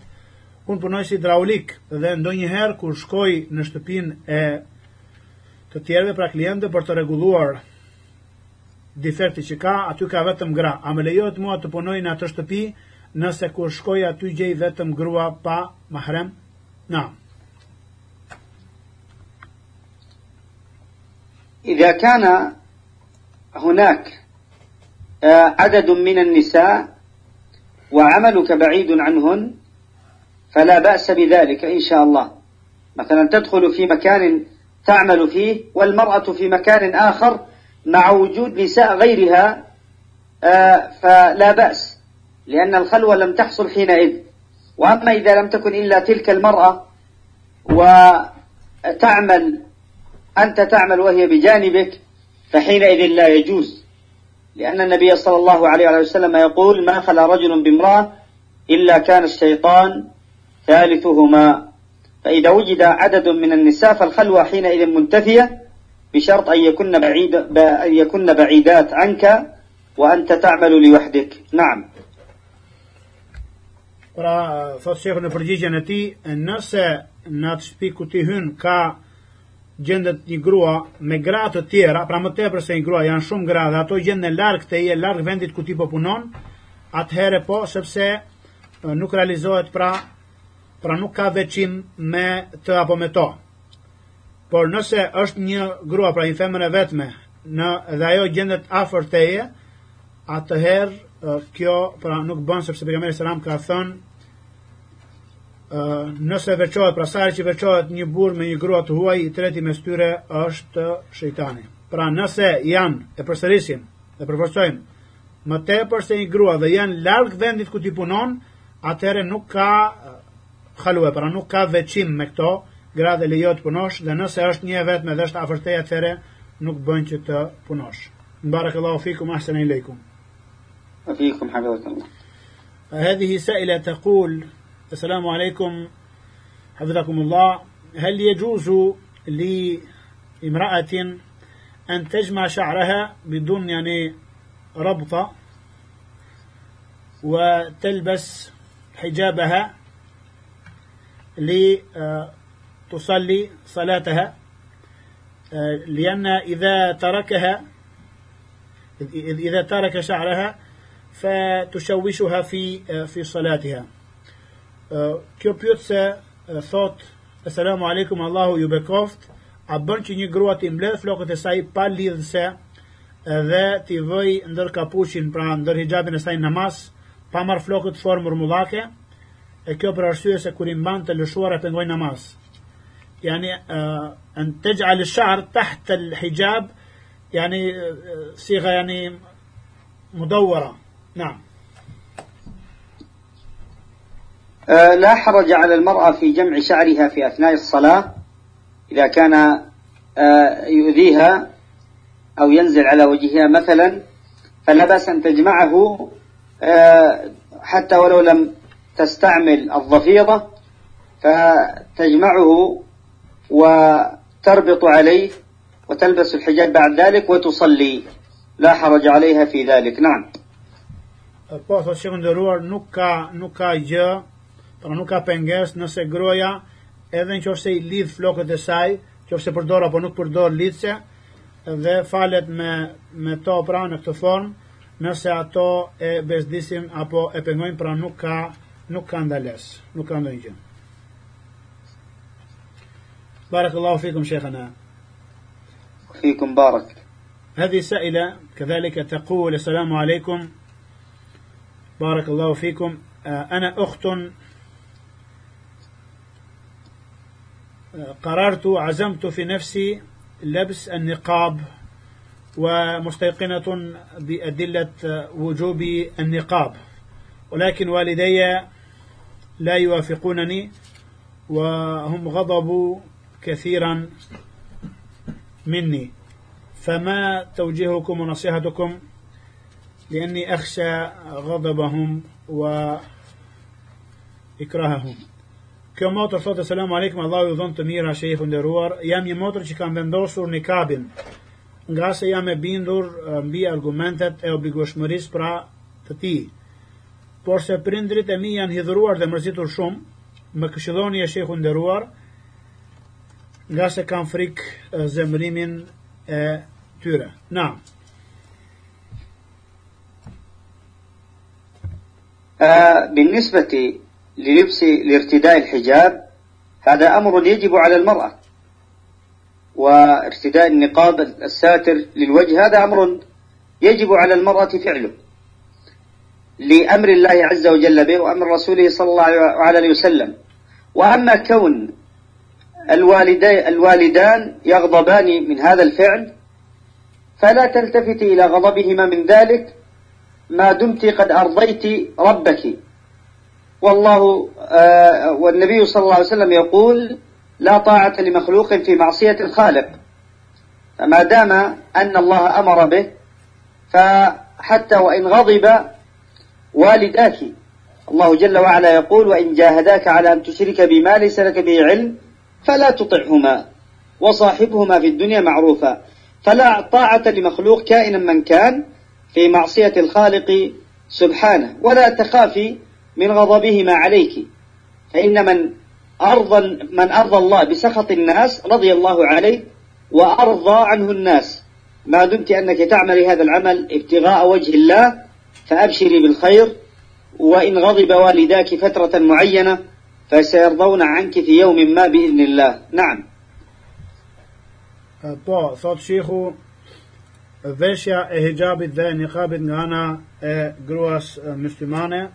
Un punoj si hidraulik dhe ndonjëherë kur shkoj në shtëpinë e të tjerëve pra klientë për të rregulluar defekti që ka, aty ka vetëm gra. A më lejohet mua të punoj në atë shtëpi nëse kur shkoj aty gjej vetëm grua pa mahrem? Na. إذا كان هناك عدد من النساء وعملك بعيد عنهن فلا بأس بذلك إن شاء الله مثلا تدخل في مكان تعمل فيه والمرأة في مكان آخر مع وجود نساء غيرها آه، فلا بأس لأن الخلوة لم تحصل حينئذ وأما إذا لم تكن إلا تلك المرأة وتعمل أنت تعمل وهي بجانبك فحينئذ لا يجوز. لأن النبي صلى الله عليه وسلم يقول ما خلا رجل بامرأة إلا كان الشيطان ثالثهما فإذا وجد عدد من النساء فالخلوة حينئذ منتفية بشرط أن يكن بعيد أن يكن بعيدات عنك وأنت تعمل لوحدك. نعم. Pra, thot shefu në përgjigjen e ti, nëse në atë shtëpi ku ti hyn ka gjendet një grua me gra të tjera, pra më tepër se një grua janë shumë gra dhe ato gjenden larg te je larg vendit ku ti po punon, atëherë po sepse nuk realizohet pra pra nuk ka veçim me të apo me to. Por nëse është një grua, pra një femër e vetme, në dhe ajo gjendet afër teje, atëherë kjo pra nuk bën sepse pejgamberi selam ka thënë Uh, nëse veçohet, pra sa që veçohet një burr me një grua të huaj, i treti mes tyre është shejtani. Pra nëse janë, e përsërisim, e përforcojmë, më tepër se një grua dhe janë larg vendit ku ti punon, atëherë nuk ka halue, pra nuk ka veçim me këto, gra dhe lejohet punosh dhe nëse është një vetë me dhe është afërtej atëre nuk bën që të punosh. Barakallahu fikum ahsan ilaykum. وفيكم حفظك الله. هذه سائلة تقول السلام عليكم حفظكم الله. هل يجوز لامرأة أن تجمع شعرها بدون يعني ربطة وتلبس حجابها تصلي صلاتها؟ لأن إذا تركها إذا ترك شعرها فتشوشها في آه، في صلاتها kjo pyet se thot Asalamu alaikum Allahu ju bekoft a bën që një grua të mbledh flokët e saj pa lidhse dhe t'i vëj ndër kapuçin pra ndër hijabin e saj namaz pa marr flokët formë rumullake e kjo për arsye se kur i mban të lëshuar e pengoj namaz يعني أن تجعل الشعر تحت الحجاب يعني صيغة يعني مدورة نعم. لا حرج على المرأة في جمع شعرها في أثناء الصلاة إذا كان يؤذيها أو ينزل على وجهها مثلا فلا بأس أن تجمعه حتى ولو لم تستعمل الضفيرة فتجمعه وتربط عليه وتلبس الحجاب بعد ذلك وتصلي. لا حرج عليها في ذلك. نعم. po thot që ndëruar nuk ka nuk ka gjë, pra nuk ka pengesë nëse groja edhe në qofse i lidh flokët e saj, qofse përdor apo nuk përdor lidhse, dhe falet me me to pra në këtë formë, nëse ato e bezdisin apo e pengojnë pra nuk ka nuk ka ndales, nuk ka ndonjë gjë. بارك الله فيكم شيخنا فيكم بارك هذه سائلة كذلك تقول السلام عليكم بارك الله فيكم. أنا أخت قررت عزمت في نفسي لبس النقاب ومستيقنة بأدلة وجوب النقاب. ولكن والدي لا يوافقونني وهم غضبوا كثيرا مني. فما توجيهكم ونصيحتكم؟ لأني أخشى غضبهم وإكراههم Kjo motër thotë selam aleikum Allahu ju dhon të mira shejfu nderuar jam një motër që kam vendosur nikabin nga se jam e bindur mbi argumentet e obligueshmërisë pra të tij por se prindrit e mi janë hidhuruar dhe mërzitur shumë më këshilloni e shejfu nderuar nga se kam frik zemrimin e tyre na بالنسبة للبس لارتداء الحجاب هذا أمر يجب على المرأة. وارتداء النقاب الساتر للوجه هذا أمر يجب على المرأة فعله. لأمر الله عز وجل به وأمر رسوله صلى الله عليه وسلم. وأما كون الوالدان يغضبان من هذا الفعل فلا تلتفت إلى غضبهما من ذلك ما دمت قد أرضيت ربك. والله آه والنبي صلى الله عليه وسلم يقول لا طاعة لمخلوق في معصية الخالق. فما دام أن الله أمر به فحتى وإن غضب والداك. الله جل وعلا يقول وإن جاهداك على أن تشرك بما ليس لك به علم فلا تطعهما وصاحبهما في الدنيا معروفا. فلا طاعة لمخلوق كائنا من كان في معصية الخالق سبحانه ولا تخافي من غضبهما عليك. فإن من أرضى من أرضى الله بسخط الناس رضي الله عليه وأرضى عنه الناس. ما دمت أنك تعمل هذا العمل ابتغاء وجه الله فأبشري بالخير وإن غضب والداك فترة معينة فسيرضون عنك في يوم ما بإذن الله. نعم. Po, thot shihu, veshja e hijabit dhe niqabit nga ana e gruas muslimane,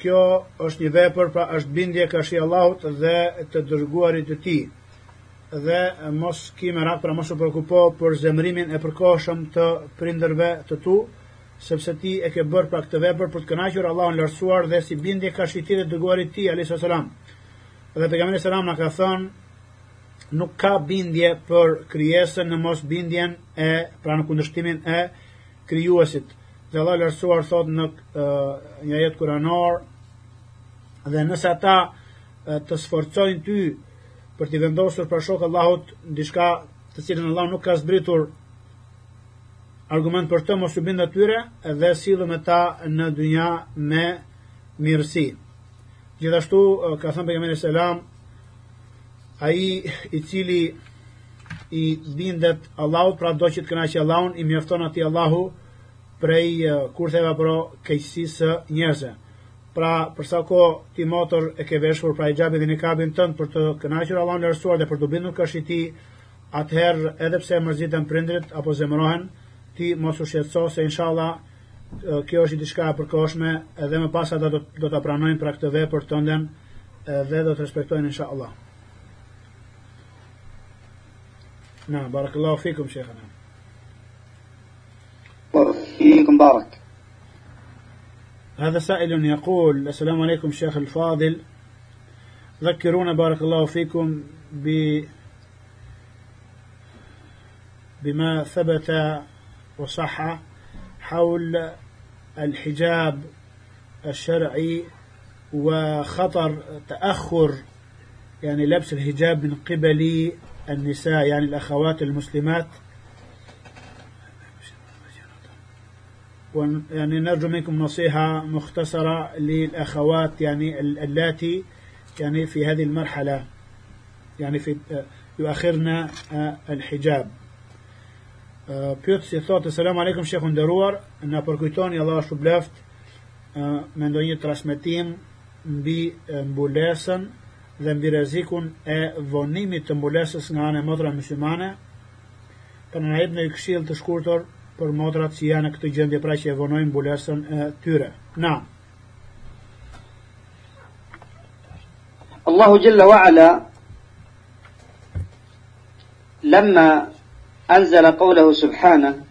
kjo është një vepër pra është bindje ka shi Allahut dhe të dërguarit të ti. Dhe mos ki me rak pra mos u përkupo për zemrimin e përkoshëm të prinderve të tu sepse ti e ke bërë pra këtë vepër për të kënaqur Allahun lartësuar dhe si bindje ka shi ti dhe dërguarit ti alayhis salam. Dhe pejgamberi selam na ka thënë nuk ka bindje për krijesën në mos bindjen e pra në kundërshtimin e krijuesit dhe Allah lërsuar thot në një jetë kuranor dhe nëse ata të sforcojnë ty për t'i vendosur për shokë Allahut në dishka të cilën Allah nuk ka zbritur argument për të mos u binda tyre dhe sillu me ta në dynja me mirësi. Gjithashtu uh, ka thënë pejgamberi selam ai i cili i bindet Allahut pra do që të kënaqë Allahun i mjafton atij Allahu prej kurtheve pro keqësisë së njerëzve. Pra, për sa kohë ti motor e ke veshur pra xhabin dhe nikabin tënd për të kënaqur Allahun lartësuar dhe për të bindur kash i ti, atëherë edhe pse mërziten prindrit apo zemrohen, ti mos u shqetëso se inshallah kjo është diçka e përkohshme edhe më pas ata do, do ta pranojnë pra këtë vepër tënden dhe do të respektojnë inshallah. Na, barakallahu fikum sheikhana. فيكم بارك هذا سائل يقول السلام عليكم شيخ الفاضل ذكرونا بارك الله فيكم ب بما ثبت وصح حول الحجاب الشرعي وخطر تأخر يعني لبس الحجاب من قبل النساء يعني الأخوات المسلمات. يعني نرجو منكم نصيحة مختصرة للأخوات يعني اللاتي يعني في هذه المرحلة. يعني في يؤخرنا الحجاب. Pyet si thotë selam aleikum shekun nderuar, na përkujtoni Allah është bleft me ndonjë transmetim mbi mbulesën. dhe mbi rrezikun e vonimit të mbulesës nga ana e motra muslimane. Për në jetë në këshill të shkurtor për motrat që janë në këtë gjendje pra që e vonojnë mbulesën e tyre. Na. الله جل وعلا لما أنزل قوله سبحانه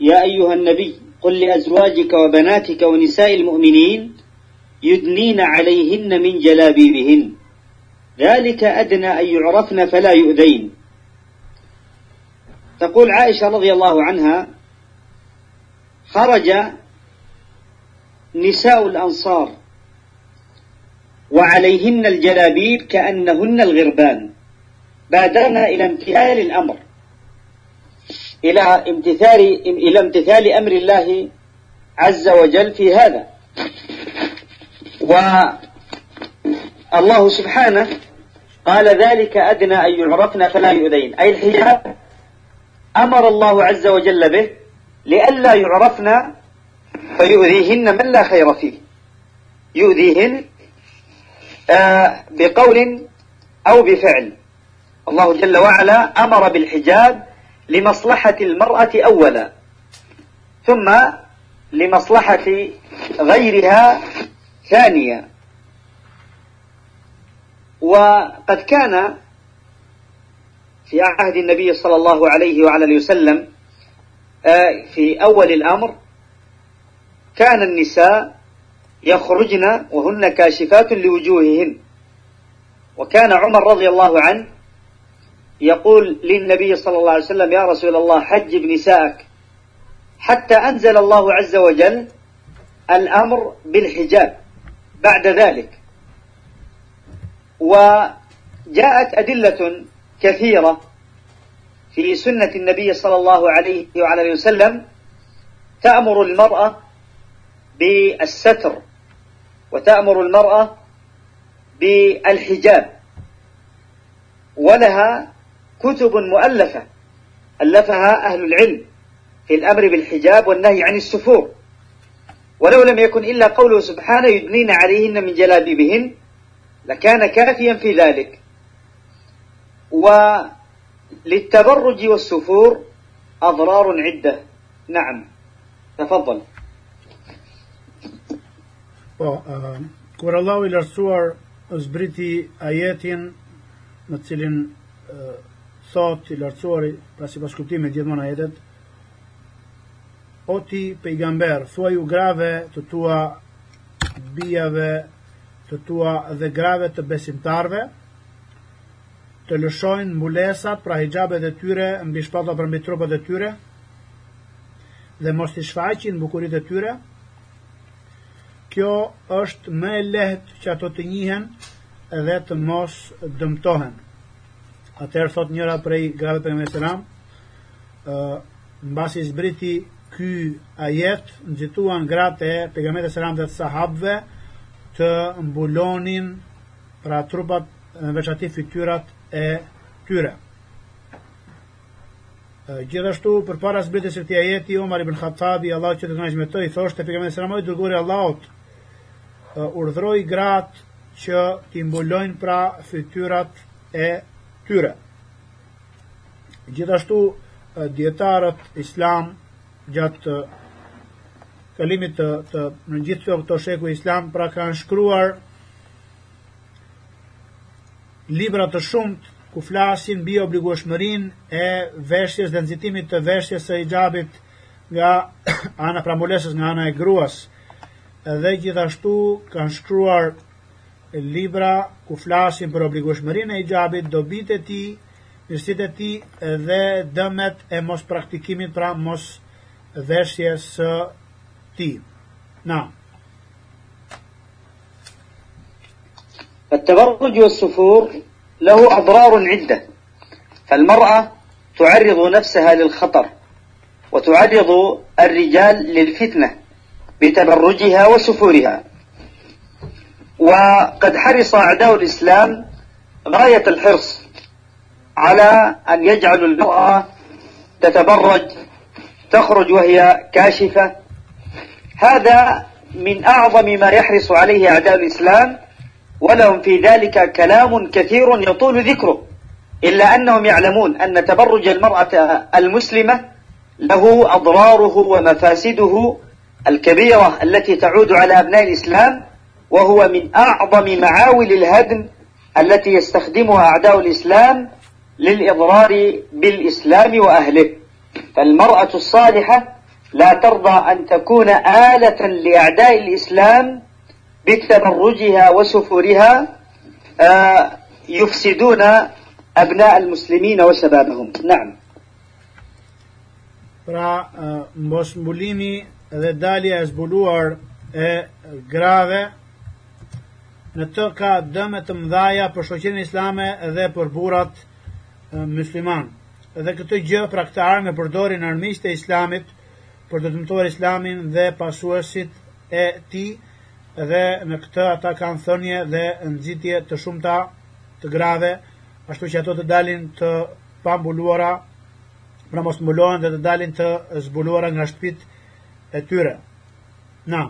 يا أيها النبي قل لأزواجك وبناتك ونساء المؤمنين يدنين عليهن من جلابيبهن. ذلك أدنى أن يعرفن فلا يؤذين. تقول عائشة رضي الله عنها خرج نساء الأنصار وعليهن الجلابيب كأنهن الغربان. بادرنا إلى امتثال الأمر. إلى امتثال إلى امتثال أمر الله عز وجل في هذا. والله سبحانه قال ذلك أدنى أن يعرفن فلا يؤذين. أي الحجاب أمر الله عز وجل به لئلا يعرفن فيؤذيهن من لا خير فيه. يؤذيهن آه بقول أو بفعل. الله جل وعلا أمر بالحجاب لمصلحة المرأة أولا ثم لمصلحة غيرها ثانيا وقد كان في عهد النبي صلى الله عليه وعلى وسلم آه، في أول الأمر كان النساء يخرجن وهن كاشفات لوجوههن. وكان عمر رضي الله عنه يقول للنبي صلى الله عليه وسلم يا رسول الله حجب نساءك. حتى أنزل الله عز وجل الأمر بالحجاب. بعد ذلك. وجاءت أدلة كثيرة في سنة النبي صلى الله عليه وعلى وسلم تأمر المرأة بالستر وتأمر المرأة بالحجاب. ولها كتب مؤلفة ألفها أهل العلم في الأمر بالحجاب والنهي عن السفور. ولو لم يكن إلا قوله سبحانه يدنين عليهن من جلابيبهن لكان كافيا في ذلك. وللتبرج والسفور أضرار عدة. نعم. تفضل. Kur Allahu i lartësuar zbriti ajetin në cilin thot i lartësuari pasi pas kuptimit ajetet o ti pejgamber thua ju grave të tua bijave të tua dhe grave të besimtarve të lëshojnë mbulesat pra hijabet e tyre mbi shpata për mbi trupat e tyre dhe mos të shfaqin bukurit e tyre. Kjo është me lehtë që ato të njihen edhe të mos dëmtohen. Atëherë thot njëra prej grave për me selam, në basi zbriti ky ajet, në gjithuan gratë e pegamet e selam dhe të sahabve, të mbulonin pra trupat në veçati fityrat e tyre. Gjithashtu, për para zbritis e këti ajeti, Omar ibn Khattabi, Allah që të të nëjshme të, i thoshtë e pegamet e selam, ojë dërguri Allahot, urdhroj gratë që t'i mbulojnë pra fityrat e tyre. Gjithashtu dietarët islam gjatë kalimit të, të në gjithë këto sheku islam pra kanë shkruar libra të shumët ku flasin bi obligueshmërinë e veshjes dhe nxitimit të veshjes së xhabit nga ana pra mbulesës nga ana e gruas. Edhe gjithashtu kanë shkruar libra ku flasin për obligueshmërinë e xhabit, dobit e tij, mirësitë e tij dhe dëmet e mos praktikimit pra mos veshjes së tij. Na. التبرج والسفور له أضرار عدة فالمرأة تعرض نفسها للخطر وتعرض الرجال للفتنة بتبرجها وسفورها وقد حرص أعداء الإسلام غاية الحرص على أن يجعلوا المرأة تتبرج تخرج وهي كاشفة. هذا من أعظم ما يحرص عليه أعداء الإسلام ولهم في ذلك كلام كثير يطول ذكره إلا أنهم يعلمون أن تبرج المرأة المسلمة له أضراره ومفاسده الكبيرة التي تعود على أبناء الإسلام وهو من أعظم معاول الهدم التي يستخدمها أعداء الإسلام للإضرار بالإسلام وأهله. فالمرأة الصالحة لا ترضى أن تكون آلة لأعداء الإسلام بتبرجها وسفورها آه، يفسدون أبناء المسلمين وشبابهم نعم Pra mbos mbulimi dhe dalja e zbuluar e grave në të ka dëme të mdhaja për shoqerin islame dhe për burat musliman. Dhe këtë gjë pra këtë arme përdorin armiqtë e islamit për të dëmtuar islamin dhe pasuesit e ti dhe në këtë ata kanë thënje dhe nëzitje të shumta të grave, ashtu që ato të dalin të pambuluara pra mos mbulohen dhe të dalin të zbuluara nga shtëpit e tyre. Na.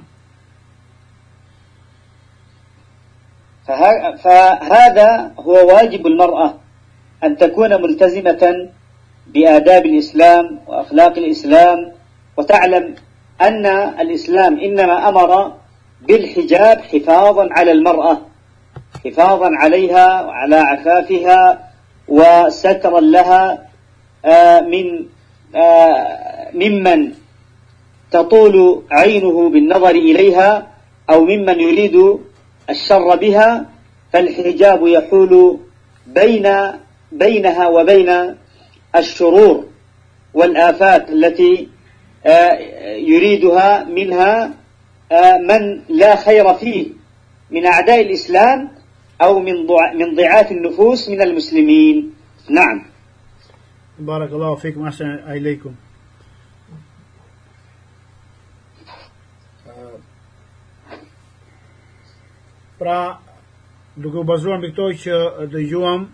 فهذا هو واجب المرأة أن تكون ملتزمة بآداب الإسلام وأخلاق الإسلام وتعلم أن الإسلام إنما أمر بالحجاب حفاظا على المرأة حفاظا عليها وعلى عفافها وسترا لها آه، من آه، ممن تطول عينه بالنظر إليها أو ممن يريد الشر بها فالحجاب يحول بين بينها وبين الشرور والآفات التي آه، يريدها منها من لا خير فيه من أعداء الإسلام أو من ضعاف النفوس من المسلمين. نعم. بارك الله فيكم أحسن إليكم. Pra duke u bazuar mbi këto që dëgjuam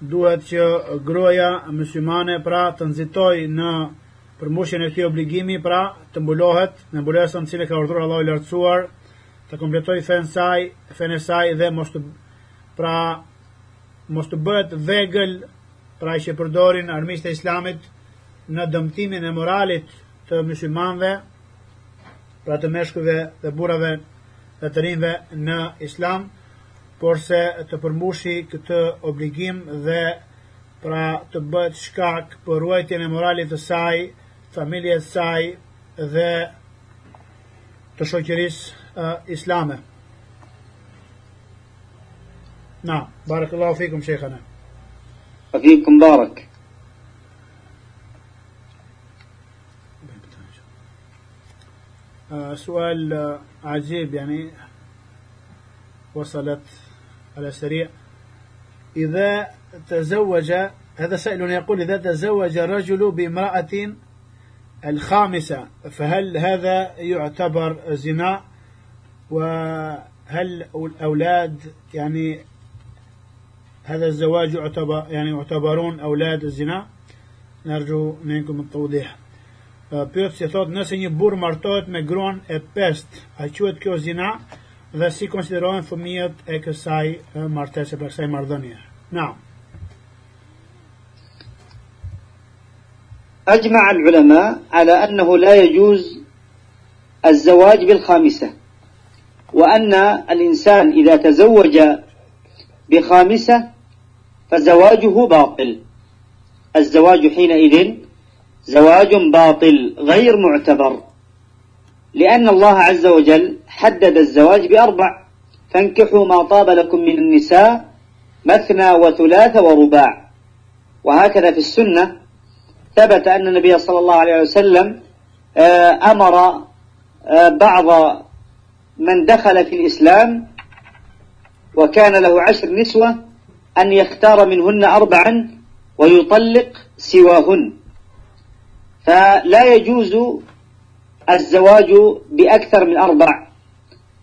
duhet që gruaja muslimane pra të nxitoj në përmbushjen e këtij obligimi pra të mbulohet në mbulesën që ka urdhëruar Allahu i lartësuar të kompletoj fen saj fen e saj dhe mos të pra mos të bëhet vegël pra që përdorin armiqtë e islamit në dëmtimin e moralit të muslimanëve, pra të meshkujve dhe burrave dhe të rinjve në islam, por se të përmbushi këtë obligim dhe pra të bëhet shkak për ruajtjen e moralit të saj, familjes saj dhe të shoqërisë uh, islame. Na, barakallahu fikum sheikhana. وفيكم بارك آه، سؤال آه، عجيب يعني وصلت على سريع. إذا تزوج هذا سائل يقول إذا تزوج الرجل بامرأة الخامسة فهل هذا يعتبر زنا؟ وهل الأولاد يعني هذا الزواج يعتبر يعني يعتبرون أولاد الزنا؟ نرجو منكم التوضيح. Pyet si thot nëse një burr martohet me gruan e pest, a kjo zina? Dhe si konsiderohen fëmijët e kësaj martese për kësaj marrëdhënie? Naam. أجمع العلماء على أنه لا يجوز الزواج بالخامسة وأن الإنسان إذا تزوج بخامسة فزواجه باطل الزواج حينئذ زواج باطل غير معتبر لأن الله عز وجل حدد الزواج بأربع. فانكحوا ما طاب لكم من النساء مثنى وثلاث ورباع. وهكذا في السنة ثبت أن النبي صلى الله عليه وسلم آه، أمر آه، بعض من دخل في الإسلام وكان له عشر نسوة أن يختار منهن أربعا ويطلق سواهن. فلا يجوز الزواج بأكثر من أربع.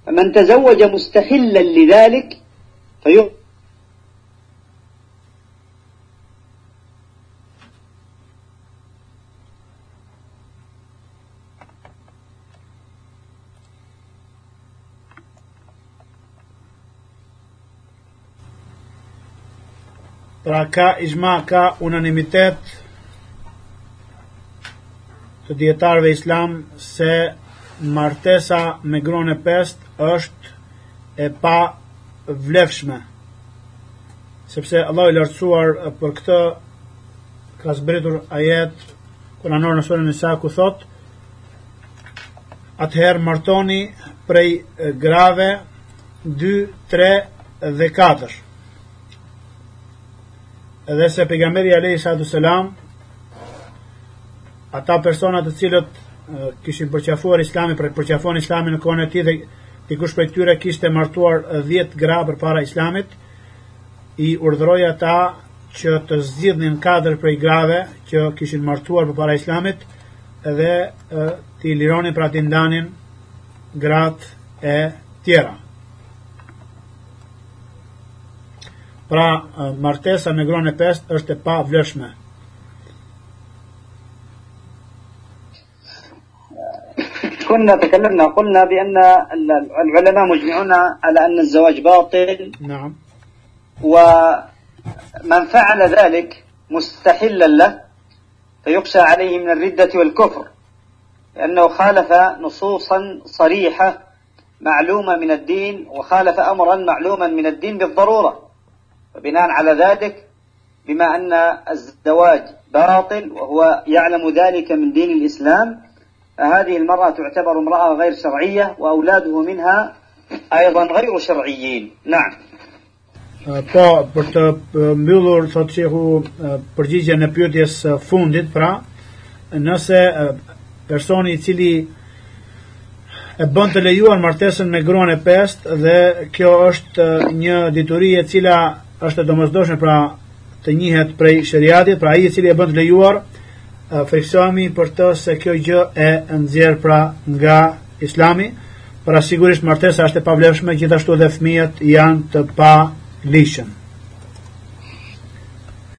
فمن تزوج مستحلا لذلك فيغ Pra ka unanimitet. Të djetarve islam se martesa me grone pest është e pa vlefshme. Sepse Allah i lartësuar për këtë ka zbritur ajet kur anor në surën Nisa ku thot atëherë martoni prej grave 2, 3 dhe 4 edhe se pejgamberi alayhi salatu selam ata persona të cilët kishin përqafuar islamin për përqafuar islamin në kohën e tij dhe dikush prej tyre kishte martuar 10 gra përpara islamit i urdhëroi ata që të zgjidhnin katër prej grave që kishin martuar përpara islamit edhe të lironin pra të ndanin gratë e tjera. Pra, martesa me gronë e pest është e pa vleshme. كنا تكلمنا قلنا بأن العلماء مجمعون على أن الزواج باطل. نعم. ومن فعل ذلك مستحلا له فيخشى عليه من الردة والكفر لأنه خالف نصوصا صريحة معلومة من الدين وخالف أمرا معلوما من الدين بالضرورة. وبناء على ذلك بما أن الزواج باطل وهو يعلم ذلك من دين الإسلام فهذه المرأة تعتبر امرأة غير شرعية وأولاده منها أيضا غير شرعيين نعم Po, për të mbyllur, thot shehu, përgjigje në pyetjes fundit, pra, nëse personi i cili e bën të lejuar martesën me gruan e pest dhe kjo është një dituri e cila është e domosdoshme pra të njihet prej shariatit, pra ai i cili e bën të lejuar, friksohemi për të se kjo gjë e nxjerr pra nga Islami, pra sigurisht martesa është e pavlefshme, gjithashtu edhe fëmijët janë të pa lishëm.